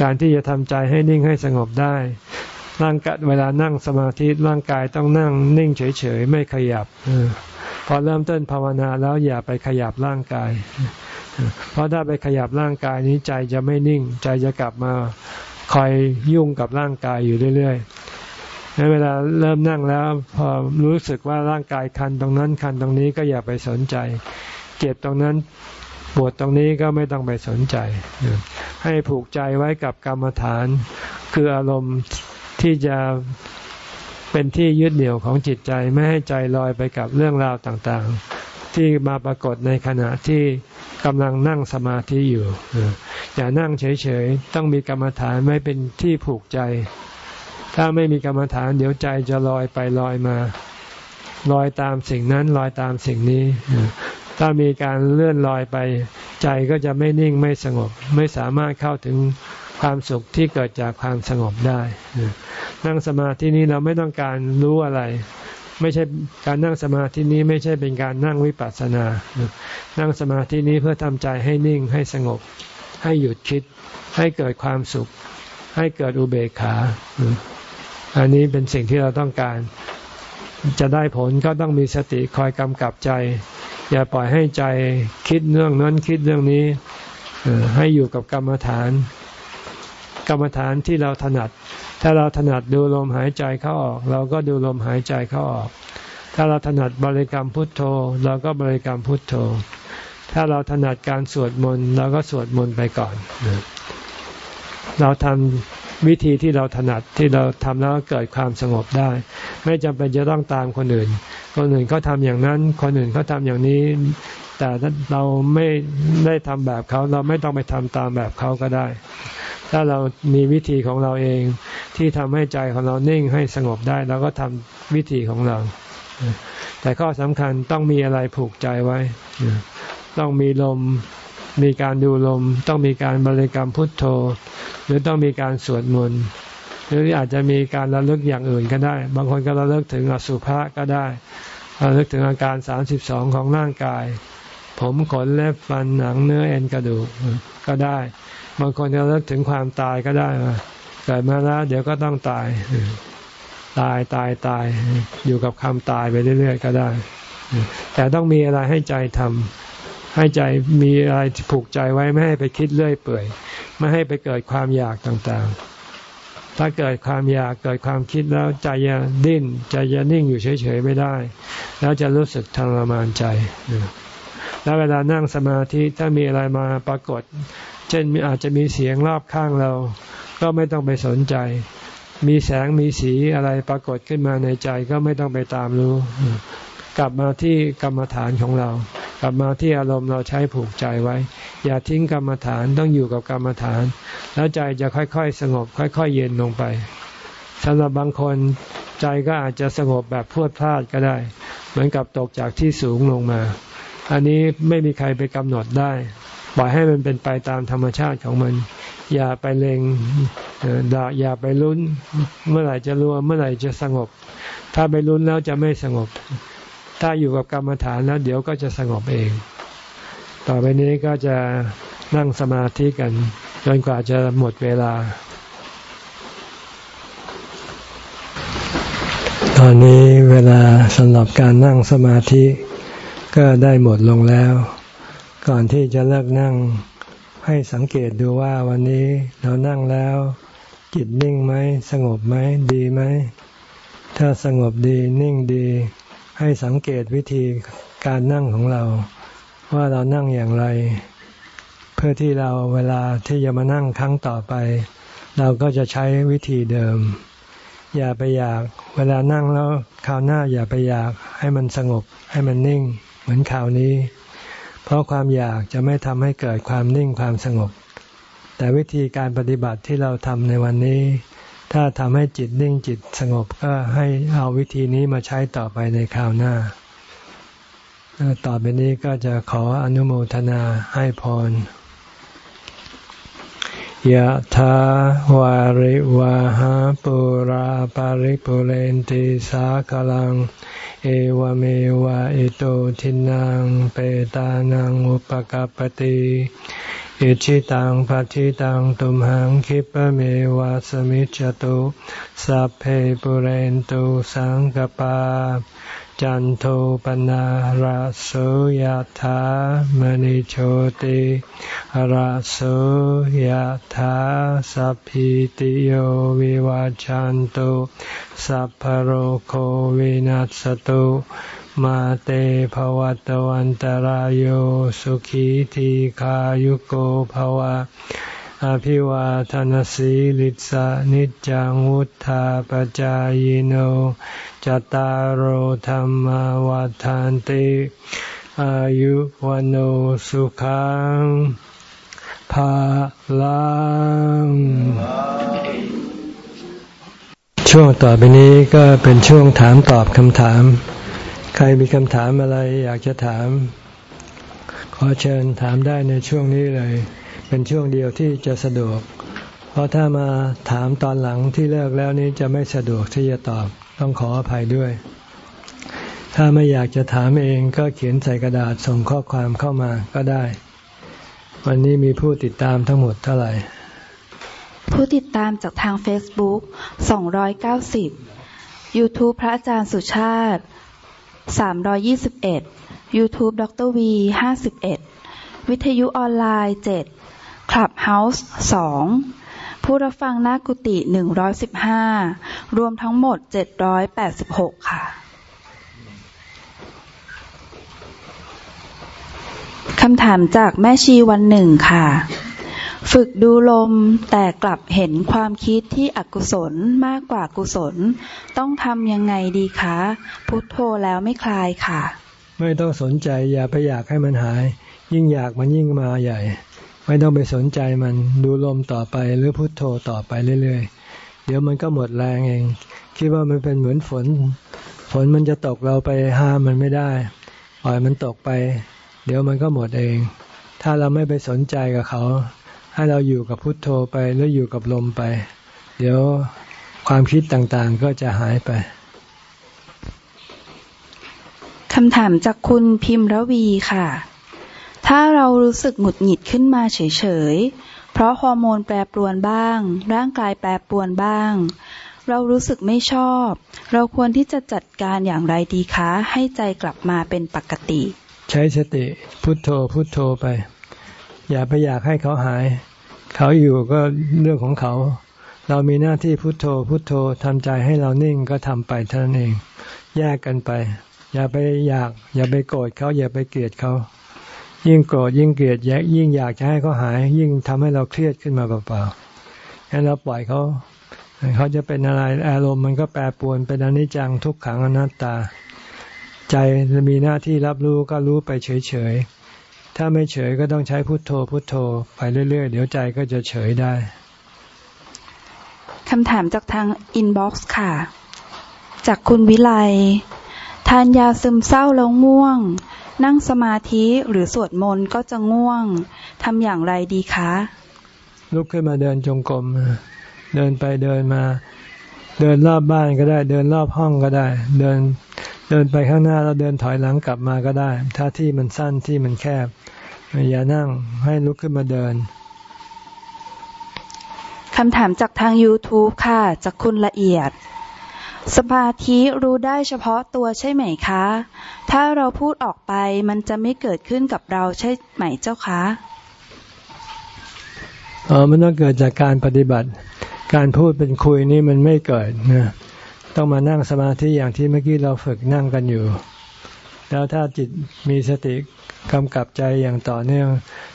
การที่จะทำใจให้นิ่งให้สงบได้ ร่างกายเวลานั่งสมาธิร่างกายต้องนั่งนิ่งเฉยๆ ไม่ขยับพอเริ่มต้นภาวนาแล้วอย่าไปขยับร่างกาย เพราะถ้าไปขยับร่างกายนี้ใจจะไม่นิ่ง ใจจะกลับมาคอยยุ่งกับร่างกายอยู่เรื่อยๆในเวลาเริ่มนั่งแล้ว พอรู้สึกว่าร่างกายคันตรงนั้นคันตรงนี้ก็อย่าไปสนใจ เจ็บตรงนั้นปวดตรงนี้ก็ไม่ต้องไปสนใจ ให้ผูกใจไว้กับกรรมฐาน คืออารมณ์ ที่จะเป็นที่ยึดเหนี่ยวของจิตใจไม่ให้ใจลอยไปกับเรื่องราวต่างๆ ที่มาปรากฏในขณะที่กำลังนั่งสมาธิอยู่ อย่านั่งเฉยๆ ต้องมีกรรมฐานไม่เป็นที่ผูกใจ ถ้าไม่มีกรรมฐานเดี๋ยวใจจะลอยไปลอยมา ลอยตามสิ่งนั้นลอยตามสิ่งนี้ ถ้ามีการเลื่อนลอยไป ใจก็จะไม่นิ่งไม่สงบ ไม่สามารถเข้าถึง ความสุขที่เกิดจากความสงบได้ นั่งสมาธินี้เราไม่ต้องการรู้อะไร ไม่ใช่การนั่งสมาธินี้ไม่ใช่เป็นการนั่งวิปัสสนา นั่งสมาธินี้เพื่อทำใจให้นิ่งให้สงบ ให้หยุดคิด ให้เกิดความสุข ให้เกิดอุเบกขา อันนี้เป็นสิ่งที่เราต้องการ จะได้ผลก็ต้องมีสติคอยกำกับใจ อย่าปล่อยให้ใจคิดเรื่องนั้นคิดเรื่องนี้ให้อยู่กับกรรมฐาน กรรมฐานที่เราถนัด ถ้าเราถนัดดูลมหายใจเข้าออก เราก็ดูลมหายใจเข้าออก ถ้าเราถนัดบริกรรมพุทโธ เราก็บริกรรมพุทโธ ถ้าเราถนัดการสวดมนต์เราก็สวดมนต์ไปก่อน เราทำวิธีที่เราถนัดที่เราทำแล้วเกิดความสงบได้ ไม่จำเป็นจะต้องตามคนอื่น คนอื่นเขาทาอย่างนั้น คนอื่นเขาทาอย่างนี้แต่เราไม่ได้ทำแบบเขาเราไม่ต้องไปทำตามแบบเขาก็ได้ ถ้าเรามีวิธีของเราเองที่ทำให้ใจของเรานิ่งให้สงบได้เราก็ทำวิธีของเรา แต่ข้อสำคัญต้องมีอะไรผูกใจไว้ ต้องมีลมมีการดูลม ต้องมีการบริกรรมพุทโธ หรือต้องมีการสวดมนต์หรืออาจจะมีการระลึกอย่างอื่นก็ได้ บางคนก็ระลึกถึงอสุภะก็ได้ระลึกถึงอาการสามสิบสองของร่างกาย ผมขนเล็บฟันหนังเนื้อเอ็นกระดูกก็ได้ บางคนจะระลึกถึงความตายก็ได้เกิดมาแล้วเดี๋ยวก็ต้องตาย ตายตายตาย อยู่กับคำตายไปเรื่อยๆก็ได้ แต่ต้องมีอะไรให้ใจทำให้ใจมีอะไรผูกใจไว้ไม่ให้ไปคิดเรื่อยเปื่อย ไม่ให้ไปเกิดความอยากต่างๆถ้าเกิดความอยากเกิดความคิดแล้วใจจะดิ้นใจจะนิ่งอยู่เฉยๆไม่ได้ แล้วจะรู้สึกทรมานใจ แล้วเวลานั่งสมาธิถ้ามีอะไรมาปรากฏ เช่นอาจจะมีเสียงรอบข้างเรา ก็ไม่ต้องไปสนใจ มีแสงมีสีอะไรปรากฏขึ้นมาในใจก็ไม่ต้องไปตามรู้ กลับมาที่กรรมฐานของเรา กลับมาที่อารมณ์เราใช้ผูกใจไว้ อย่าทิ้งกรรมฐานต้องอยู่กับกรรมฐาน แล้วใจจะค่อยๆ สงบค่อยๆ เย็นลงไปสำหรับบางคนใจก็อาจจะสงบแบบพวดพลาดก็ได้ เหมือนกับตกจากที่สูงลงมา อันนี้ไม่มีใครไปกำหนดได้ ปล่อยให้มันเป็นไปตามธรรมชาติของมัน อย่าไปเลงด่าอย่าไปลุ้น เมื่อไหร่จะรัวเมื่อไหร่จะสงบ ถ้าไปลุ้นแล้วจะไม่สงบ ถ้าอยู่กับกรรมฐานแล้วเดี๋ยวก็จะสงบเอง ต่อไปนี้ก็จะนั่งสมาธิกันจนกว่าจะหมดเวลา ตอนนี้เวลาสำหรับการนั่งสมาธิก็ได้หมดลงแล้ว ก่อนที่จะเลิกนั่งให้สังเกตดูว่าวันนี้เรานั่งแล้ว จิตนิ่งไหมสงบไหมดีไหม ถ้าสงบดีนิ่งดี ให้สังเกตวิธีการนั่งของเรา ว่าเรานั่งอย่างไร เพื่อที่เราเวลาที่จะมานั่งครั้งต่อไป เราก็จะใช้วิธีเดิม อย่าไปอยาก เวลานั่งแล้วคราวหน้าอย่าไปอยากให้มันสงบให้มันนิ่ง เหมือนคราวนี้ เพราะความอยากจะไม่ทำให้เกิดความนิ่งความสงบ แต่วิธีการปฏิบัติที่เราทำในวันนี้ ถ้าทำให้จิตนิ่งจิตสงบก็ให้เอาวิธีนี้มาใช้ต่อไปในคราวหน้า ต่อไปนี้ก็จะขออนุโมทนาให้พร ยะถาวาริวาหาปุราปาริปุเรนติสาคลัง เอวเมวะอิโตทินังเปตานังอุปกปติอิจฉิตังปัตถิตังตุมหัง ขิปปะเมวะ สะมิชฌะตุสัพเพปูเรนตุสังกัปปา จันโทปัณณะระโสยะถา มะณิโชติระโสยะถาสัพพีติโยวิวัชชันตุสัพพะโรโควินัสสะตุมาเตภวัตวันตารโยสุขีทีขายุโกภวะ อภิวาทานสีลิสานิจังวุธาปจายโนจตารโหธรรมวาทานติอายุวันโอสุขังภาลังช่วงต่อไปนี้ก็เป็นช่วงถามตอบคำถาม ใครมีคำถามอะไรอยากจะถาม ขอเชิญถามได้ในช่วงนี้เลย เป็นช่วงเดียวที่จะสะดวก เพราะถ้ามาถามตอนหลังที่เลิกแล้วนี้จะไม่สะดวกที่จะตอบต้องขออภัยด้วย ถ้าไม่อยากจะถามเองก็เขียนใส่กระดาษส่งข้อความเข้ามาก็ได้ วันนี้มีผู้ติดตามทั้งหมดเท่าไหร่ ผู้ติดตามจากทาง Facebook 290 YouTube พระอาจารย์สุชาติ 321 YouTube ดร V 51 วิทยุออนไลน์ 7 คลับเฮาส์สองผู้รับฟังหน้ากุฏิหนึ่งร้อยสิบห้ารวมทั้งหมดเจ็ดร้อยแปดสิบหกค่ะคำถามจากแม่ชีวันหนึ่งค่ะ ฝึกดูลมแต่กลับเห็นความคิดที่อกุศลมากกว่ากุศล ต้องทำยังไงดีคะ พุทโธแล้วไม่คลายค่ะ ไม่ต้องสนใจอย่าไปอยากให้มันหาย ยิ่งอยากมันยิ่งมาใหญ่ ไม่ต้องไปสนใจมันดูลมต่อไปหรือพุโทโธต่อไปเรื่อยๆ เดี๋ยวมันก็หมดแรงเอง คิดว่ามันเป็นเหมือนฝน ฝนมันจะตกเราไปห้ามมันไม่ได้ปล่อยมันตกไป เดี๋ยวมันก็หมดเอง ถ้าเราไม่ไปสนใจกับเขา ให้เราอยู่กับพุทโธไปหรืออยู่กับลมไป เดี๋ยวความคิดต่างๆก็จะหายไปคำถามจากคุณพิมพ์ระวีค่ะ ถ้าเรารู้สึกหงุดหงิดขึ้นมาเฉยๆ เพราะฮอร์โมนแปรปรวนบ้าง ร่างกายแปรปรวนบ้าง เรารู้สึกไม่ชอบ เราควรที่จะจัดการอย่างไรดีคะ ให้ใจกลับมาเป็นปกติ ใช้สติพุทโธพุทโธไป อย่าไปอยากให้เขาหาย เขาอยู่ก็เรื่องของเขา เรามีหน้าที่พุทโธพุทโธทำใจให้เรานิ่งก็ทำไปเท่านั้นเอง แยกกันไป อย่าไปอยาก อย่าไปโกรธเขาอย่าไปเกลียดเขา ยิ่งโกรธยิ่งเกลียดแยยิ่งอยากจะให้เขาหาย ยิ่งทำให้เราเครียดขึ้นมาเปล่าๆงั้นเราปล่อยเขาเขาจะเป็นอะไรอารมณ์มันก็แปรปรวนเป็นอนิจจังทุกขังอนัตตา ใจมีหน้าที่รับรู้ก็รู้ไปเฉยๆ ถ้าไม่เฉยก็ต้องใช้พุทโธพุทโธ ไปเรื่อยๆ เดี๋ยวใจก็จะเฉยได้คำถามจากทางอินบ็อกซ์ค่ะ จากคุณวิไลทานยาซึมเศร้าแล้วง่วง นั่งสมาธิหรือสวดมนต์ก็จะง่วงทำอย่างไรดีคะ ลุกขึ้นมาเดินจงกรมเดินไปเดินมา เดินรอบบ้านก็ได้ เดินรอบห้องก็ได้ เดินเดินไปข้างหน้าแล้วเดินถอยหลังกลับมาก็ได้ ถ้าที่มันสั้นที่มันแคบ อย่านั่งให้ลุกขึ้นมาเดินคำถามจากทาง YouTube ค่ะ จากคุณละเอียด สมาธิรู้ได้เฉพาะตัวใช่ไหมคะ ถ้าเราพูดออกไปมันจะไม่เกิดขึ้นกับเราใช่ไหมเจ้าคะอ๋อมันต้องเกิดจากการปฏิบัติ การพูดเป็นคุยนี่มันไม่เกิดนะต้องมานั่งสมาธิอย่างที่เมื่อกี้เราฝึกนั่งกันอยู่ แล้วถ้าจิตมีสติกำกับใจอย่างต่อเนื่อง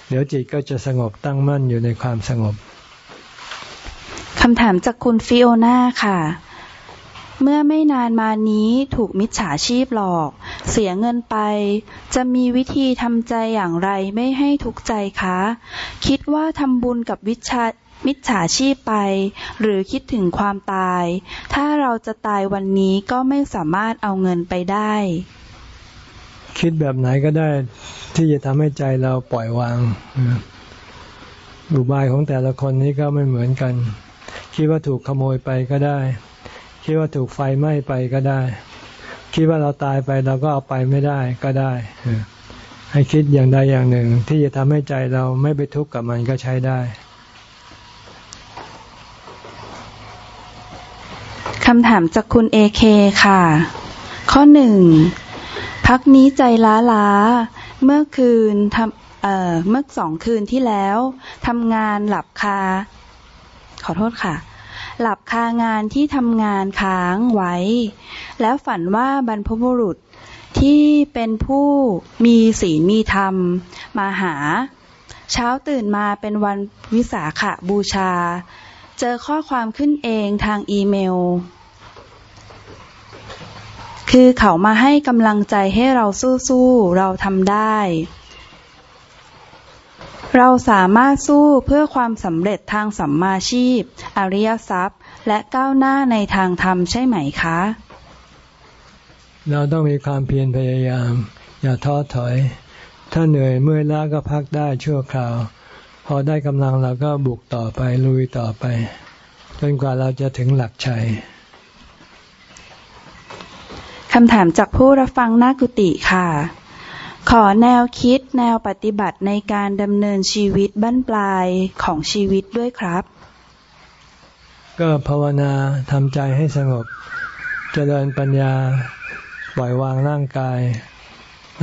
เดี๋ยวจิตก็จะสงบตั้งมั่นอยู่ในความสงบคำถามจากคุณฟิโอนาค่ะ เมื่อไม่นานมานี้ถูกมิจฉาชีพหลอก เสียเงินไป จะมีวิธีทำใจอย่างไรไม่ให้ทุกข์ใจคะ คิดว่าทำบุญกับวิชามิจฉาชีพไป หรือคิดถึงความตาย ถ้าเราจะตายวันนี้ก็ไม่สามารถเอาเงินไปได้ คิดแบบไหนก็ได้ ที่จะทำให้ใจเราปล่อยวางอุบายของแต่ละคนนี้ก็ไม่เหมือนกัน คิดว่าถูกขโมยไปก็ได้ คิดว่าถูกไฟไหม้ไปก็ได้ คิดว่าเราตายไปเราก็เอาไปไม่ได้ก็ได้ให้คิดอย่างใดอย่างหนึ่ง ที่จะทำให้ใจเราไม่ไปทุกข์กับมันก็ใช้ได้คำถามจากคุณเอเคค่ะ ข้อหนึ่งพักนี้ใจล้าล้า เมื่อคืนทำเอ่อเมื่อสองคืนที่แล้วทำงานหลับคา ขอโทษค่ะ หลับคางานที่ทำงานค้างไว้ แล้วฝันว่าบรรพบุรุษที่เป็นผู้มีศีลมีธรรมมาหา เช้าตื่นมาเป็นวันวิสาขบูชา เจอข้อความขึ้นเองทางอีเมล คือเขามาให้กำลังใจให้เราสู้ๆเราทำได้ เราสามารถสู้เพื่อความสำเร็จทางสัมมาชีพ อริยทรัพย์ และก้าวหน้าในทางธรรมใช่ไหมคะ เราต้องมีความเพียรพยายาม อย่าท้อถอย ถ้าเหนื่อยเมื่อยล้าก็พักได้ชั่วคราว พอได้กำลังเราก็บุกต่อไปลุยต่อไป จนกว่าเราจะถึงหลักชัยคำถามจากผู้รับฟังนากุติค่ะ ขอแนวคิดแนวปฏิบัติในการดำเนินชีวิตบั้นปลายของชีวิตด้วยครับ ก็ภาวนาทำใจให้สงบเจริญปัญญาปล่อยวางร่างกาย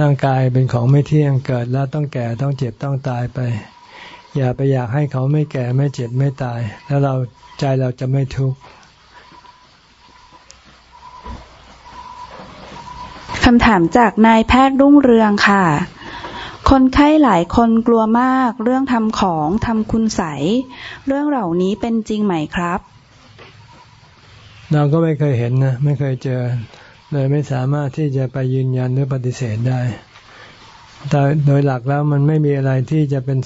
ร่างกายเป็นของไม่เที่ยงเกิดแล้วต้องแก่ต้องเจ็บต้องตายไป อย่าไปอยากให้เขาไม่แก่ไม่เจ็บไม่ตาย แล้วเราใจเราจะไม่ทุกข์ำถามจากนายแพทย์รุ่งเรืองค่ะ คนไข้หลายคนกลัวมาก เรื่องทำของทำคุณใสเรื่องเหล่านี้เป็นจริงไหมครับ เราก็ไม่เคยเห็นนะไม่เคยเจอ เลยไม่สามารถที่จะไปยืนยันหรือปฏิเสธได้แต่โดยหลักแล้วมันไม่มีอะไรที่จะเป็น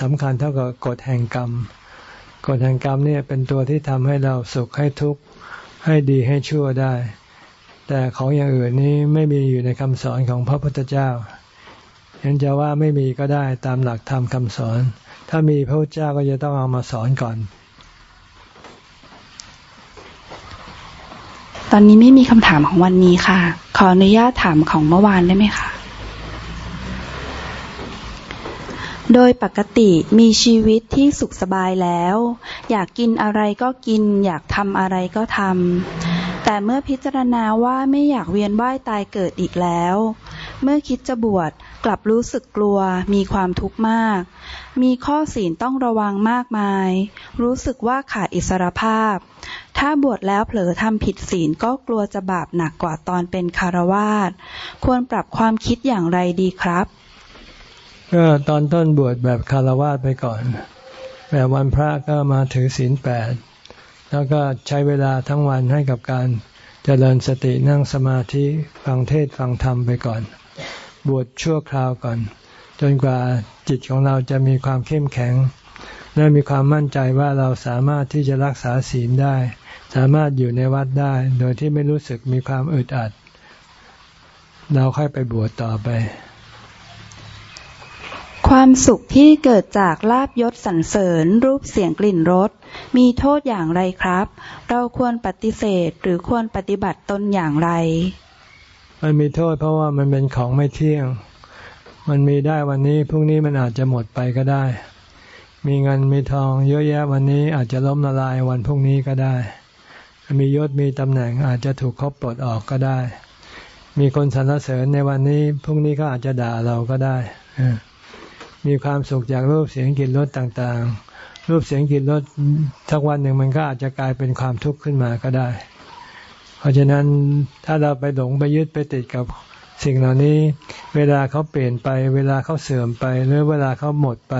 สำคัญเท่ากับกฎแห่งกรรมกฎแห่งกรรมเนี่ยเป็นตัวที่ทำให้เราสุขให้ทุกข์ให้ดีให้ชั่วได้ แต่ของอย่างอื่นนี้ไม่มีอยู่ในคำสอนของพระพุทธเจ้าเห็นจะว่าไม่มีก็ได้ตามหลักธรรมคำสอน ถ้ามีพระพุทธเจ้าก็จะต้องเอามาสอนก่อน ตอนนี้ไม่มีคำถามของวันนี้ค่ะ ขออนุญาตถามของเมื่อวานได้ไหมคะโดยปกติมีชีวิตที่สุขสบายแล้ว อยากกินอะไรก็กิน อยากทำอะไรก็ทำ แต่เมื่อพิจารณาว่าไม่อยากเวียนว่ายตายเกิดอีกแล้ว เมื่อคิดจะบวชกลับรู้สึกกลัวมีความทุกข์มาก มีข้อศีลต้องระวังมากมาย รู้สึกว่าขาดอิสรภาพ ถ้าบวชแล้วเผลอทำผิดศีลก็กลัวจะบาปหนักกว่าตอนเป็นคารวาสควรปรับความคิดอย่างไรดีครับก็ตอนต้นบวชแบบคารวะไปก่อนแบบวันพระก็มาถือศีลแปด แล้วก็ใช้เวลาทั้งวันให้กับการเจริญสตินั่งสมาธิฟังเทศฟังธรรมไปก่อน บวชชั่วคราวก่อน จนกว่าจิตของเราจะมีความเข้มแข็ง และมีความมั่นใจว่าเราสามารถที่จะรักษาศีลได้ สามารถอยู่ในวัดได้ โดยที่ไม่รู้สึกมีความอึดอัด เราค่อยไปบวชต่อไป ความสุขที่เกิดจากลาบยศสรรเสริญรูปเสียงกลิ่นรสมีโทษอย่างไรครับ เราควรปฏิเสธหรือควรปฏิบัติตนอย่างไร มันมีโทษเพราะว่ามันเป็นของไม่เที่ยง มันมีได้วันนี้พรุ่งนี้มันอาจจะหมดไปก็ได้ มีเงินมีทองเยอะแยะวันนี้อาจจะล้มละลายวันพรุ่งนี้ก็ได้ มียศมีตำแหน่งอาจจะถูกเขาปลดออกก็ได้ มีคนสรรเสริญในวันนี้พรุ่งนี้ก็อาจจะด่าเราก็ได้ มีความสุขจากรูปเสียงกลิ่นรสต่างๆ รูปเสียงกลิ่นรสทักวันหนึ่งมันก็อาจจะกลายเป็นความทุกข์ขึ้นมาก็ได้ เพราะฉะนั้นถ้าเราไปหลงไปยึดไปติดกับสิ่งเหล่านี้เวลาเขาเปลี่ยนไป เวลาเขาเสื่อมไป หรือเวลาเขาหมดไป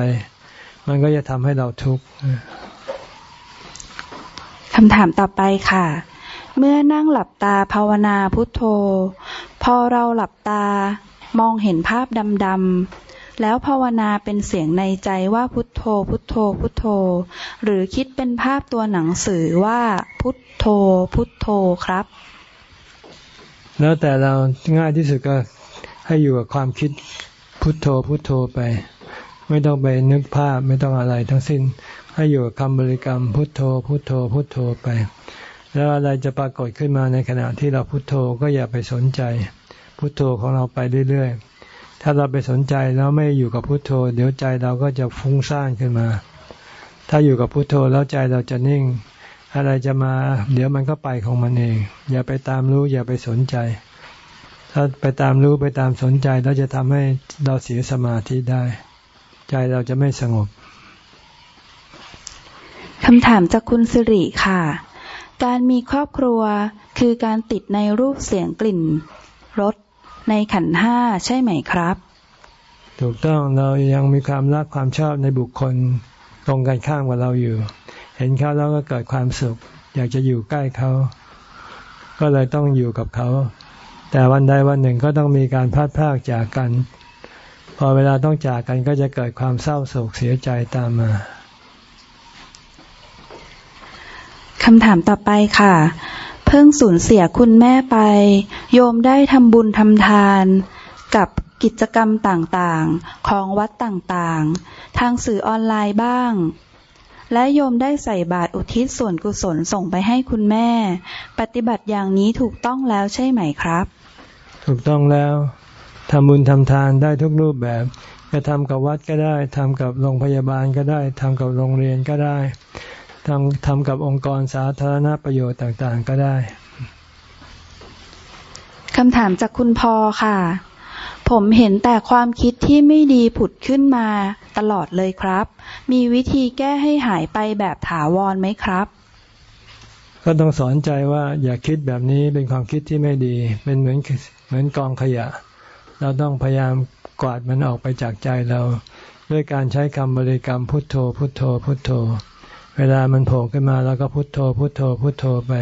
มันก็จะทำให้เราทุกข์คำถามต่อไปค่ะ เมื่อนั่งหลับตาภาวนาพุทโธ พอเราหลับตามองเห็นภาพดำ แล้วภาวนาเป็นเสียงในใจว่าพุทโธ พุทโธ พุทโธ หรือคิดเป็นภาพตัวหนังสือว่าพุทโธ พุทโธครับ แล้วแต่เราง่ายที่สุดก็ให้อยู่กับความคิดพุทโธ พุทโธไป ไม่ต้องไปนึกภาพไม่ต้องอะไรทั้งสิ้น ให้อยู่กับคำบริกรรมพุทโธ พุทโธ พุทโธไป แล้วอะไรจะปรากฏขึ้นมาในขณะที่เราพุทโธก็อย่าไปสนใจ พุทโธของเราไปเรื่อยๆ ถ้าเราไปสนใจแล้วไม่อยู่กับพุโทโธ เดี๋ยวใจเราก็จะฟุ้งซ่านขึ้นมา ถ้าอยู่กับพุโทโธแล้วใจเราจะนิ่ง อะไรจะมา เดี๋ยวมันก็ไปของมันเอง อย่าไปตามรู้อย่าไปสนใจ ถ้าไปตามรู้ไปตามสนใจแล้วจะทำให้เราเสียสมาธิได้ ใจเราจะไม่สงบคำถามจากคุณสิริค่ะ การมีครอบครัวคือการติดในรูปเสียงกลิ่นรส ในขันห้าใช่ไหมครับ ถูกต้องเรายังมีความรักความชอบในบุคคลตรงกันข้ามกับเราอยู่ เห็นเขาแล้วก็เกิดความสุข อยากจะอยู่ใกล้เขา ก็เลยต้องอยู่กับเขา แต่วันใดวันหนึ่งก็ต้องมีการพัดพากจากกัน พอเวลาต้องจากกันก็จะเกิดความเศร้าโศกเสียใจตามมาคำถามต่อไปค่ะ เพิ่งสูญเสียคุณแม่ไป โยมได้ทำบุญทำทานกับกิจกรรมต่างๆ ของวัดต่างๆ ทางสื่อออนไลน์บ้าง และโยมได้ใส่บาตรอุทิศส่วนกุศลส่งไปให้คุณแม่ ปฏิบัติอย่างนี้ถูกต้องแล้วใช่ไหมครับ ถูกต้องแล้วทำบุญทำทานได้ทุกรูปแบบจะทำกับวัดก็ได้ทำกับโรงพยาบาลก็ได้ทำกับโรงเรียนก็ได้ทำทำกับองค์กรสาธารณประโยชน์ต่างๆ ก็ได้ คำถามจากคุณพอค่ะ ผมเห็นแต่ความคิดที่ไม่ดีผุดขึ้นมาตลอดเลยครับ มีวิธีแก้ให้หายไปแบบถาวรไหมครับ ก็ต้องสอนใจว่าอย่าคิดแบบนี้เป็นความคิดที่ไม่ดี เป็นเหมือนเหมือนกองขยะ เราต้องพยายามกวาดมันออกไปจากใจเรา ด้วยการใช้คำบริกรรมพุทโธ พุทโธ พุทโธ เวลามันโผล่ขึ้นมาเราก็พุทโธ พุทโธ พุทโธไป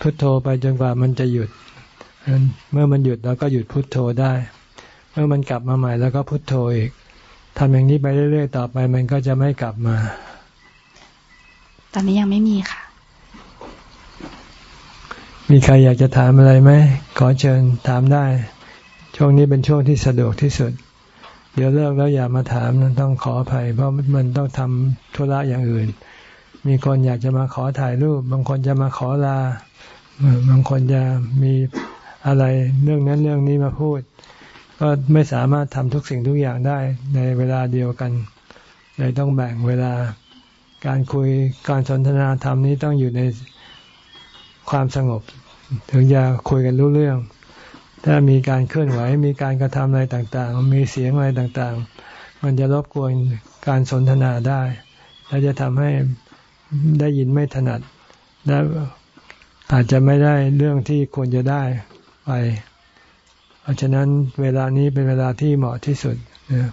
พุทโธไปจนกว่ามันจะหยุด เมื่อมันหยุดเราก็หยุดพุดโทโธได้ เมื่อมันกลับมาใหม่แล้วก็พุโทโธอีกทำอย่างนี้ไปเรื่อยๆต่อไป มันก็จะไม่กลับมา ตอนนี้ยังไม่มีค่ะ มีใครอยากจะถามอะไรไหมขอเชิญถามได้ ช่วงนี้เป็นช่วงที่สะดวกที่สุด เดี๋ยวเลิกแล้วอย่ามาถามต้องขออภัย เพราะมันต้องทำธุระอย่างอื่น มีคนอยากจะมาขอถ่ายรูป บางคนจะมาขอลา บางคนจะมี อะไรเรื่องนั้นเรื่องนี้มาพูด ก็ไม่สามารถทำทุกสิ่งทุกอย่างได้ในเวลาเดียวกันเลยต้องแบ่งเวลาการคุยการสนทนาธรรมนี้ต้องอยู่ในความสงบ ถึงจะคุยกันรู้เรื่อง ถ้ามีการเคลื่อนไหวมีการกระทำอะไรต่างๆ มีเสียงอะไรต่างๆ มันจะรบกวนการสนทนาได้ และจะทำให้ได้ยินไม่ถนัดและอาจจะไม่ได้เรื่องที่ควรจะได้ ไป เพราะฉะนั้นเวลานี้เป็นเวลาที่เหมาะที่สุดนะ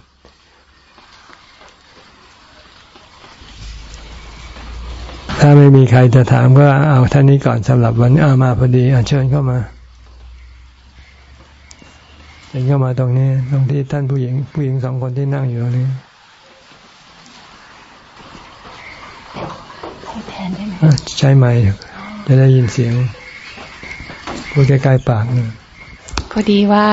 ถ้าไม่มีใครจะถามก็เอาท่านนี้ก่อนสำหรับวันอามาพอดีอเชิญเข้ามาเชิญเข้ามาตรงนี้ ตรงที่ท่านผู้หญิงผู้หญิงสองคนที่นั่งอยู่ตรงนี้ใช้ไม้จะได้ยินเสียง พูดใกล้ๆปากนึงพอดีว่า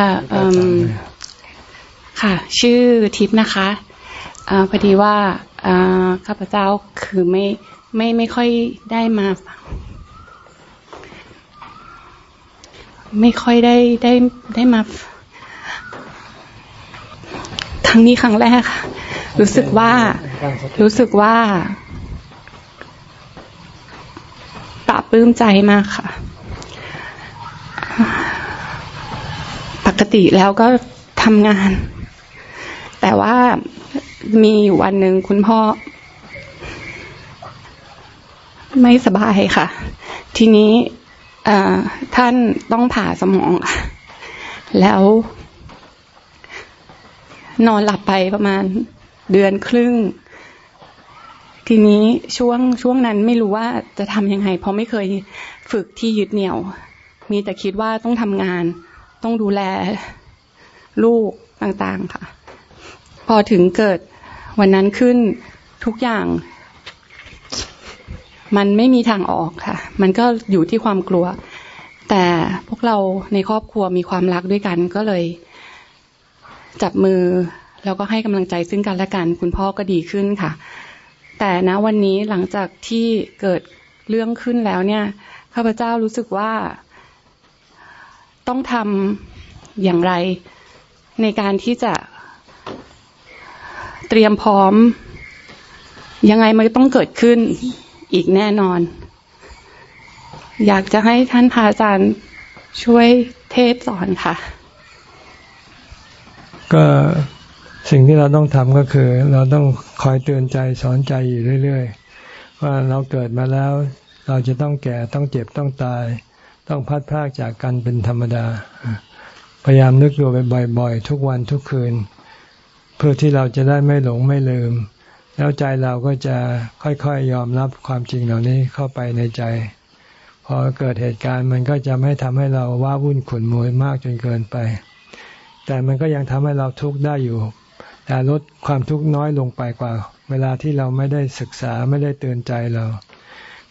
ค่ะ ชื่อทิพย์นะคะอพอดีว่าข้าพเจ้าคือไม่ไม่ไม่ค่อยได้มาฟังไม่ค่อยได้ได้ได้มาครั้งนี้ครั้งแรกรู้สึกว่า รู้สึกว่าปราบปลื้มใจมากค่ะ ปกติแล้วก็ทำงาน แต่ว่ามีอยู่วันหนึ่งคุณพ่อ ไม่สบายค่ะ ทีนี้ท่านต้องผ่าสมองแล้ว นอนหลับไปประมาณเดือนครึ่ง ทีนี้ช่วงช่วงนั้นไม่รู้ว่าจะทำยังไง เพราะไม่เคยฝึกที่ยึดเหนี่ยว มีแต่คิดว่าต้องทำงาน ต้องดูแลลูกต่างๆค่ะ พอถึงเกิดวันนั้นขึ้นทุกอย่าง มันไม่มีทางออกค่ะ มันก็อยู่ที่ความกลัว แต่พวกเราในครอบครัวมีความรักด้วยกันก็เลย จับมือแล้วก็ให้กำลังใจซึ่งกันและกัน คุณพ่อก็ดีขึ้นค่ะ แต่ณวันนี้หลังจากที่เกิดเรื่องขึ้นแล้วเนี่ยข้าพเจ้ารู้สึกว่า ต้องทำอย่างไร ในการที่จะเตรียมพร้อม ยังไงมันต้องเกิดขึ้นอีกแน่นอน อยากจะให้ท่านพระอาจารย์ช่วยเทศสอนค่ะ ก็สิ่งที่เราต้องทำก็คือ เราต้องคอยเตือนใจสอนใจอยู่เรื่อย ๆ ว่าเราเกิดมาแล้ว เราจะต้องแก่ต้องเจ็บต้องตาย ต้องพัดพากจากกันเป็นธรรมดา พยายามนึกดูไปบ่อยๆ ทุกวันทุกคืน เพื่อที่เราจะได้ไม่หลงไม่ลืม แล้วใจเราก็จะค่อยๆยอมรับความจริงเหล่านี้เข้าไปในใจ พอเกิดเหตุการณ์มันก็จะไม่ทำให้เราว้าวุ่นขุนมัวมากจนเกินไป แต่มันก็ยังทำให้เราทุกข์ได้อยู่แต่ลดความทุกข์น้อยลงไปกว่า เวลาที่เราไม่ได้ศึกษาไม่ได้เตือนใจเรา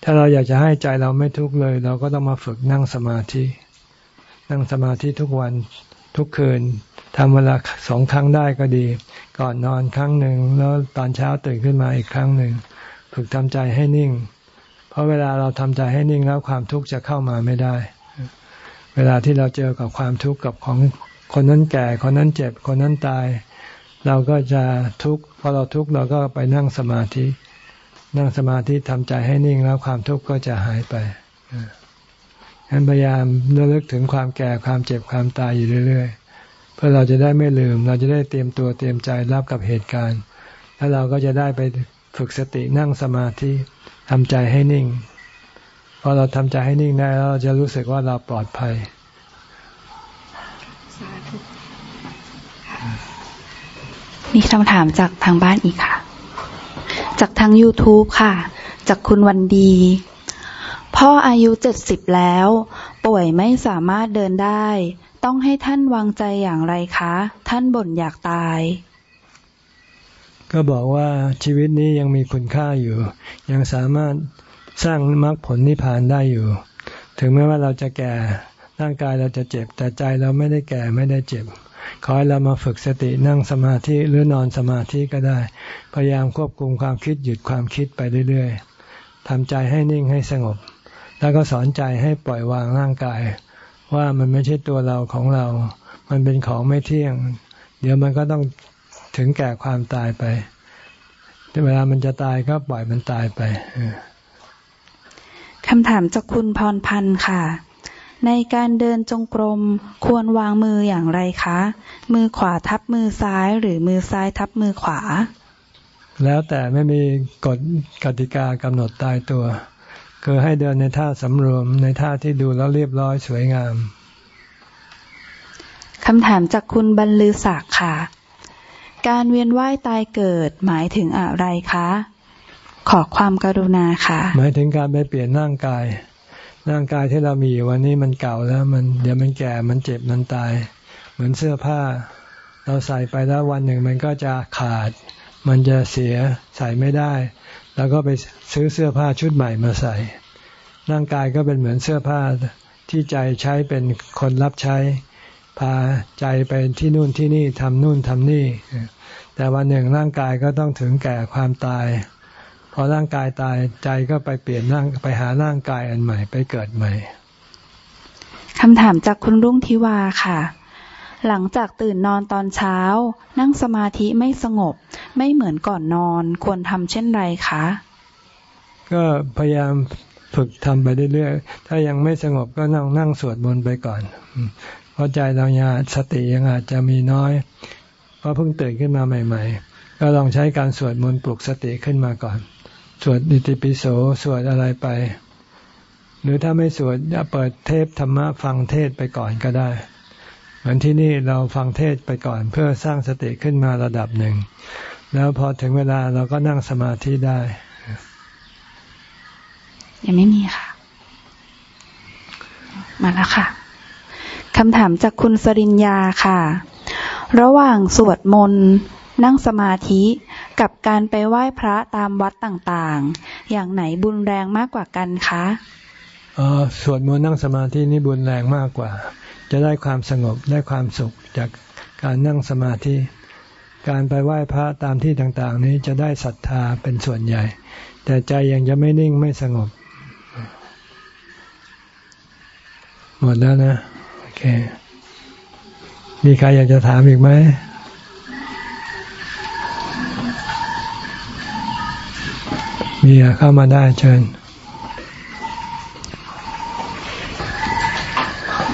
ถ้าเราอยากจะให้ใจเราไม่ทุกข์เลย เราก็ต้องมาฝึกนั่งสมาธิ นั่งสมาธิทุกวันทุกคืนทำเวลาสองครั้งได้ก็ดี ก่อนนอนครั้งหนึ่งแล้วตอนเช้าตื่นขึ้นมาอีกครั้งหนึ่งฝึกทำใจให้นิ่ง เพราะเวลาเราทำใจให้นิ่งแล้วความทุกข์จะเข้ามาไม่ได้ เวลาที่เราเจอกับความทุกข์กับของคนนั้นแก่คนนั้นเจ็บคนนั้นตาย เราก็จะทุกข์พอเราทุกข์เราก็ไปนั่งสมาธิ นั่งสมาธิทำใจให้นิ่งแล้วความทุกข์ก็จะหายไปฉะนั้นพยายามเลือกถึงความแก่ความเจ็บความตายอยู่เรื่อยๆ เพื่อเราจะได้ไม่ลืม เราจะได้เตรียมตัวเตรียมใจรับกับเหตุการณ์ แล้วเราก็จะได้ไปฝึกสตินั่งสมาธิทำใจให้นิ่งพอเราทำใจให้นิ่งได้เราจะรู้สึกว่าเราปลอดภัยมีคำถามจากทางบ้านอีกค่ะ จากทาง YouTube ค่ะ จากคุณวันดีพพ่ออายุเจ็ดสิบแล้ว ป่วยไม่สามารถเดินได้ ต้องให้ท่านวางใจอย่างไรคะ ท่านบ่นอยากตาย ก็บอกว่าชีวิตนี้ยังมีคุณค่าอยู่ ยังสามารถสร้างมรรคผลนิพพานได้อยู่ ถึงแม้ว่าเราจะแก่ร่างกายเราจะเจ็บ แต่ใจเราไม่ได้แก่ไม่ได้เจ็บ ขอให้เรามาฝึกสตินั่งสมาธิหรือนอนสมาธิก็ได้ พยายามควบคุมความคิดหยุดความคิดไปเรื่อยๆทำใจให้นิ่งให้สงบ แล้วก็สอนใจให้ปล่อยวางร่างกาย ว่ามันไม่ใช่ตัวเราของเรา มันเป็นของไม่เที่ยง เดี๋ยวมันก็ต้องถึงแก่ความตายไปเวลามันจะตายก็ปล่อยมันตายไปคำถามจากคุณพรพันธ์ค่ะ ในการเดินจงกรมควรวางมืออย่างไรคะ มือขวาทับมือซ้ายหรือมือซ้ายทับมือขวา แล้วแต่ไม่มีกฎกติกากำหนดตายตัว คือให้เดินในท่าสำรวมในท่าที่ดูแล้วเรียบร้อยสวยงามคำถามจากคุณบรรลือศักดิ์ค่ะ การเวียนว่ายตายเกิดหมายถึงอะไรคะ ขอความกรุณาค่ะ หมายถึงการไปเปลี่ยนร่างกาย ร่างกายที่เรามีอยู่วันนี้มันเก่าแล้ว มันเดี๋ยวมันแก่มันเจ็บมันตาย เหมือนเสื้อผ้า เราใส่ไปแล้ววันหนึ่งมันก็จะขาด มันจะเสียใส่ไม่ได้ แล้วก็ไปซื้อเสื้อผ้าชุดใหม่มาใส่ ร่างกายก็เป็นเหมือนเสื้อผ้าที่ใจใช้เป็นคนรับใช้ พาใจไปที่นู่นที่นี่ทำนู่นทำนี่ แต่วันหนึ่งร่างกายก็ต้องถึงแก่ความตาย อร่างกายตายใจก็ไปเปลี่ยนร่างไปหาร่างกายอันใหม่ไปเกิดใหม่คำถามจากคุณรุ่งทิวาค่ะ หลังจากตื่นนอนตอนเช้า นั่งสมาธิไม่สงบ ไม่เหมือนก่อนนอนควรทำเช่นไรคะ ก็พยายามฝึกทำไปเรื่อยๆ ถ้ายังไม่สงบก็นั่งนั่งสวดมนต์ไปก่อน เพราะใจเรายังสติยังอาจจะมีน้อย เพราะเพิ่งตื่นขึ้นมาใหม่ ๆ ก็ลองใช้การสวดมนต์ปลุกสติขึ้นมาก่อน สวดอิติปิโสสวดอะไรไป หรือถ้าไม่สวดจะเปิดเทปธรรมะฟังเทศไปก่อนก็ได้ เหมือนที่นี่เราฟังเทศไปก่อนเพื่อสร้างสติขึ้นมาระดับหนึ่ง แล้วพอถึงเวลาเราก็นั่งสมาธิได้ยังไม่มีค่ะ มาแล้วค่ะคำถามจากคุณสริญญาค่ะ ระหว่างสวดมนต์นั่งสมาธิ กับการไปไหว้พระตามวัดต่างๆ อย่างไหนบุญแรงมากกว่ากันคะอ๋อสวดมนต์นั่งสมาธินี่บุญแรงมากกว่า จะได้ความสงบได้ความสุขจากการนั่งสมาธิ การไปไหว้พระตามที่ต่างๆ นี้จะได้ศรัทธาเป็นส่วนใหญ่ แต่ใจยังจะไม่นิ่งไม่สงบ หมดแล้วนะ โอเค มีใครอยากจะถามอีกไหม มีเข้ามาได้เชิญ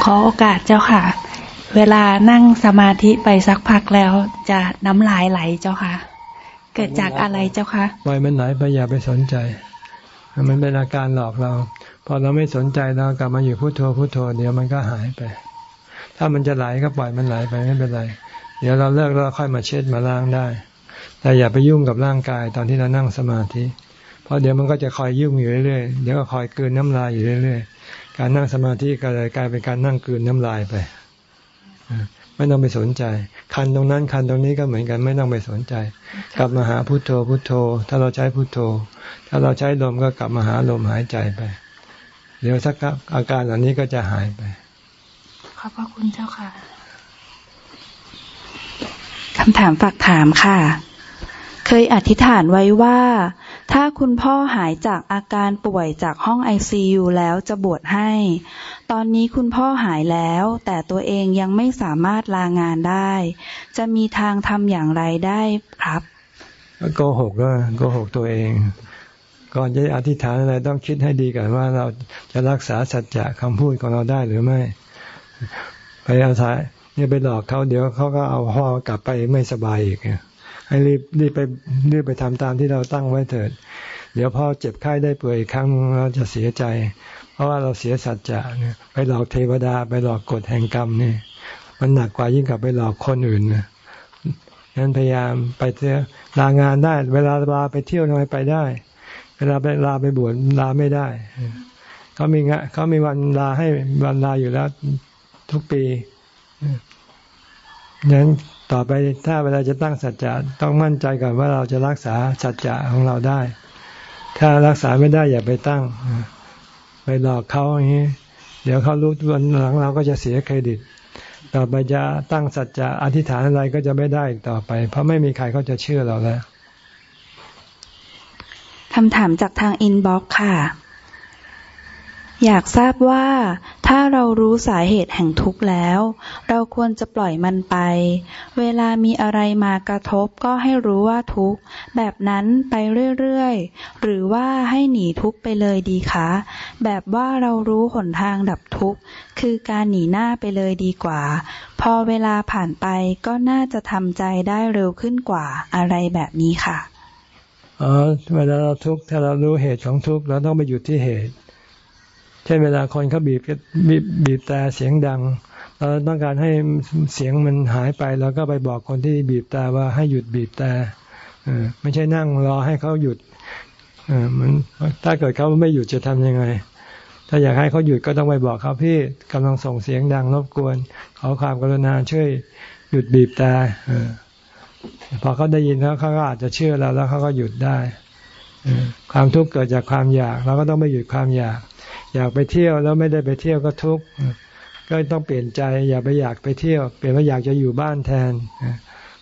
ขอโอกาสเจ้าค่ะ เวลานั่งสมาธิไปสักพักแล้ว จะน้ำลายไหลเจ้าค่ะ เกิดจากอะไรเจ้าค่ะปล่อยมันไหลไปอย่าไปสนใจ มันเป็นอาการหลอกเรา พอเราไม่สนใจเรากลับมาอยู่พุโทโธพุโทโธเดี๋ยวมันก็หายไป ถ้ามันจะไหลก็ปล่อยมันไหลไปไม่เป็นไร เดี๋ยวเราเลิกแล้วค่อยมาเช็ดมาล้างได้แต่อย่าไปยุ่งกับร่างกายตอนที่เรานั่งสมาธิเพ ราะเดี๋ยวมันก็จะคอยยุ่งอยู่เรื่อยๆเดี๋ยวก็คอยเกืนน้ำลายอยู่เรื่อยๆการนั่งสมาธิก็เลยกลายเป็นการนั่งเกืนน้ำลายไปไม่ต้องไปสนใจ คันตรงนั้นคันตรงนี้ก็เหมือนกันไม่ต้องไปสนใจ กลับมาหาพุโทโธพุโทโธ ถ้าเราใช้พุโทโธ ถ้าเราใช้ลมก็กลับมาหาลมหายใจไป เดี๋ยวสักอาการเหล่านี้ก็จะหายไป ขอบพระคุณเจ้าค่ะคำถามฝากถามค่ะ เคยอธิษฐานไว้ว่า ถ้าคุณพ่อหายจากอาการป่วยจากห้องไอซียูแล้วจะบวชให้ ตอนนี้คุณพ่อหายแล้ว แต่ตัวเองยังไม่สามารถลางานได้ จะมีทางทำอย่างไรได้ครับโกหกก็โกหกตัวเอง ก่อนจะอธิษฐานอะไรต้องคิดให้ดีก่อนว่าเราจะรักษาสัจจะคำพูดของเราได้หรือไม่ไปอาศัยเนี่ยไปหลอกเขาเดี๋ยวเขาก็เอาพ่อกลับไปไม่สบายอีก ให้รีบรีบไปรีบไปทำตามที่เราตั้งไว้เถิด เดี๋ยวพอเจ็บไข้ได้ป่วยอีกครั้งเราจะเสียใจ เพราะว่าเราเสียสัจจะเนี่ยไปหลอกเทวดาไปหลอกกฎแห่งกรรมนี่มันหนักกว่ายิ่งกับไปหลอกคนอื่นนะงั้นพยายามไปเที่ยวลางานได้ เวลาลาไปเที่ยวทำไมไปได้ เวลาไปลาไปบวชลาไม่ได้เขามีงะเขามีวันลาให้วันลาอยู่แล้วทุกปีนั้น ต่อไปถ้าเวลาจะตั้งสัจจะต้องมั่นใจก่อนว่าเราจะรักษาสัจจะของเราได้ ถ้ารักษาไม่ได้อย่าไปตั้ง ไปหลอกเขาอย่างนี้ เดี๋ยวเขารู้วันหลังเราก็จะเสียเครดิต ต่อไปจะตั้งสัจจะอธิษฐานอะไรก็จะไม่ได้อีกต่อไป เพราะไม่มีใครเขาจะเชื่อเราแล้วคำถามจากทาง inbox ค่ะ อยากทราบว่าถ้าเรารู้สาเหตุแห่งทุกข์แล้ว เราควรจะปล่อยมันไป เวลามีอะไรมากระทบก็ให้รู้ว่าทุกข์แบบนั้นไปเรื่อยๆ หรือว่าให้หนีทุกข์ไปเลยดีคะ แบบว่าเรารู้หนทางดับทุกข์คือการหนีหน้าไปเลยดีกว่า พอเวลาผ่านไปก็น่าจะทำใจได้เร็วขึ้นกว่าอะไรแบบนี้ค่ะอ๋อเวลาเราทุกข์ถ้าเรารู้เหตุของทุกข์เราต้องไปหยุดที่เหตุ เช่นเวลาคนเขาบีบบีบแต่เสียงดังเราต้องการให้เสียงมันหายไปเราก็ไปบอกคนที่บีบแต่ว่าให้หยุดบีบแต่ไม่ใช่นั่งรอให้เขาหยุดมันถ้าเกิดเขาไม่หยุดจะทำยังไง ถ้าอยากให้เขาหยุดก็ต้องไปบอกเขาพี่กำลังส่งเสียงดังรบกวน ขอความกรุณาช่วยหยุดบีบแต่พอเขาได้ยินแล้วเขาก็อาจจะเชื่อเราแล้วเขาก็หยุดได้ความทุกข์เกิดจากความอยาก เราก็ต้องไม่หยุดความอยาก อยากไปเที่ยวแล้วไม่ได้ไปเที่ยวก็ทุกข์ก็ต้องเปลี่ยนใจ อย่าไปอยากไปเที่ยว เปลี่ยนว่าอยากจะอยู่บ้านแทน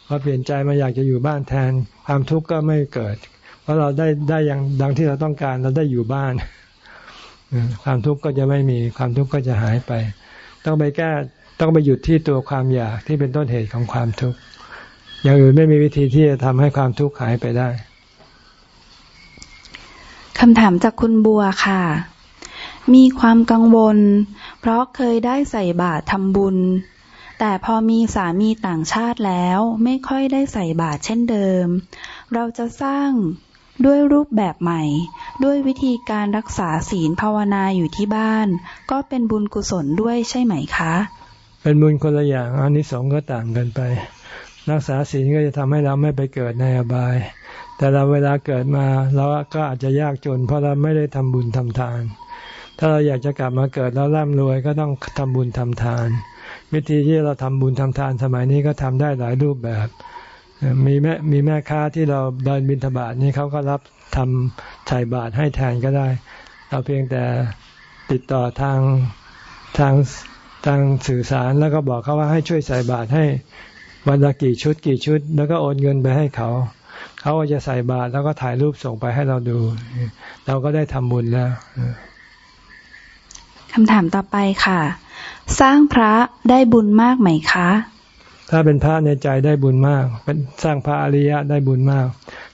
พอเปลี่ยนใจมาอยากจะอยู่บ้านแทน ความทุกข์ก็ไม่เกิด เพราะเราได้ได้อย่างดังที่เราต้องการเราได้อยู่บ้านความทุกข์ก็จะไม่มีความทุกข์ก็จะหายไป ต้องไปแก้ต้องไปหยุดที่ตัวความอยากที่เป็นต้นเหตุของความทุกข์อย่างอื่นไม่มีวิธีที่จะทำให้ความทุกข์หายไปได้คำถามจากคุณบัวค่ะ มีความกังวล เพราะเคยได้ใส่บาตรทำบุญ แต่พอมีสามีต่างชาติแล้วไม่ค่อยได้ใส่บาตรเช่นเดิม เราจะสร้างด้วยรูปแบบใหม่ ด้วยวิธีการรักษาศีลภาวนาอยู่ที่บ้าน ก็เป็นบุญกุศลด้วยใช่ไหมคะ เป็นบุญคนละอย่างอันนี้สองก็ต่างกันไป รักษาศีลก็จะทำให้เราไม่ไปเกิดในอบาย แต่เราเวลาเกิดมาเราก็อาจจะยากจน เพราะเราไม่ได้ทำบุญทำทาน ถ้าเราอยากจะกลับมาเกิดแล้วร่ำรวยก็ต้องทำบุญทำทาน วิธีที่เราทำบุญทำทานสมัยนี้ก็ทำได้หลายรูปแบบ มีแม่มีแม่ค้าที่เราเดินบิณฑบาตนี่เขาก็รับทำถ่ายบาตให้แทนก็ได้ เราเพียงแต่ติดต่อทางทางทางสื่อสารแล้วก็บอกเขาว่าให้ช่วยใส่บาตรให้วันละกี่ชุดกี่ชุด แล้วก็โอนเงินไปให้เขา เขาก็จะใส่บาตรแล้วก็ถ่ายรูปส่งไปให้เราดู เราก็ได้ทำบุญแล้ว คำถามต่อไปค่ะ สร้างพระได้บุญมากไหมคะ ถ้าเป็นพระในใจได้บุญมาก เป็นสร้างพระอริยะได้บุญมาก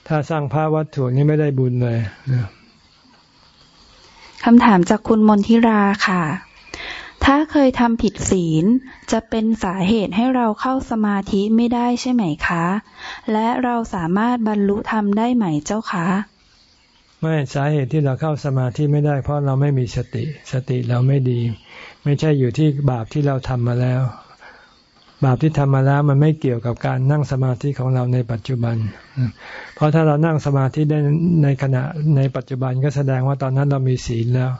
ถ้าสร้างพระวัตถุนี่ไม่ได้บุญเลยคำถามจากคุณมนทิราค่ะ ถ้าเคยทำผิดศีลจะเป็นสาเหตุให้เราเข้าสมาธิไม่ได้ใช่ไหมคะ และเราสามารถบรรลุธรรมได้ไหมเจ้าคะ ไม่สาเหตุที่เราเข้าสมาธิไม่ได้ เพราะเราไม่มีสติ สติเราไม่ดี ไม่ใช่อยู่ที่บาปที่เราทำมาแล้ว บาปที่ทำมาแล้วมันไม่เกี่ยวกับการนั่งสมาธิของเราในปัจจุบัน เพราะถ้าเรานั่งสมาธิได้ในขณะในปัจจุบันก็แสดงว่าตอนนั้นเรามีศีลแล้ว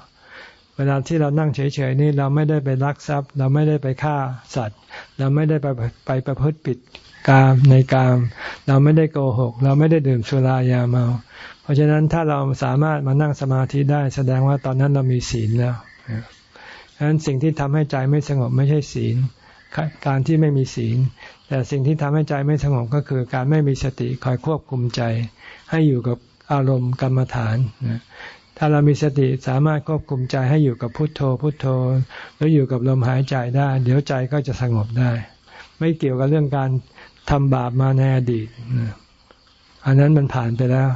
เวลาที่เรานั่งเฉยๆนี่เราไม่ได้ไปลักทรัพย์ เราไม่ได้ไปฆ่าสัตว์ เราไม่ได้ไปไปประพฤติผิดกามในกาม เราไม่ได้โกหก เราไม่ได้ดื่มสุรายาเมา ราะฉะนั้นถ้าเราสามารถมานั่งสมาธิได้แสดงว่าตอนนั้นเรามีศีลแล้วดังนั้นสิ่งที่ทำให้ใจไม่สงบไม่ใช่ศีล การที่ไม่มีศีล แต่สิ่งที่ทำให้ใจไม่สงบก็คือ การไม่มีสติคอยควบคุมใจ ให้อยู่กับอารมณ์กรรมฐาน ถ้าเรามีสติสามารถควบคุมใจให้อยู่กับพุทโธ พุทโธแล้วอยู่กับลมหายใจได้ เดี๋ยวใจก็จะสงบได้ ไม่เกี่ยวกับเรื่องการทำบาปมาในอดีต อันนั้นมันผ่านไปแล้ว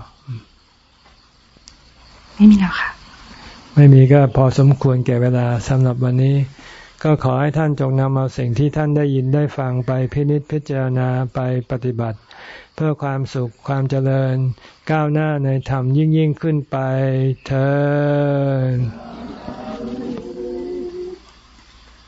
ไม่มีแล้วค่ะ ไม่มีก็พอสมควรแก่เวลาสำหรับวันนี้ ก็ขอให้ท่านจงนำเอาสิ่งที่ท่านได้ยินได้ฟังไปพินิจพิจารณาไปปฏิบัติ เพื่อความสุขความเจริญ ก้าวหน้าในธรรมยิ่งยิ่งขึ้นไปเธอ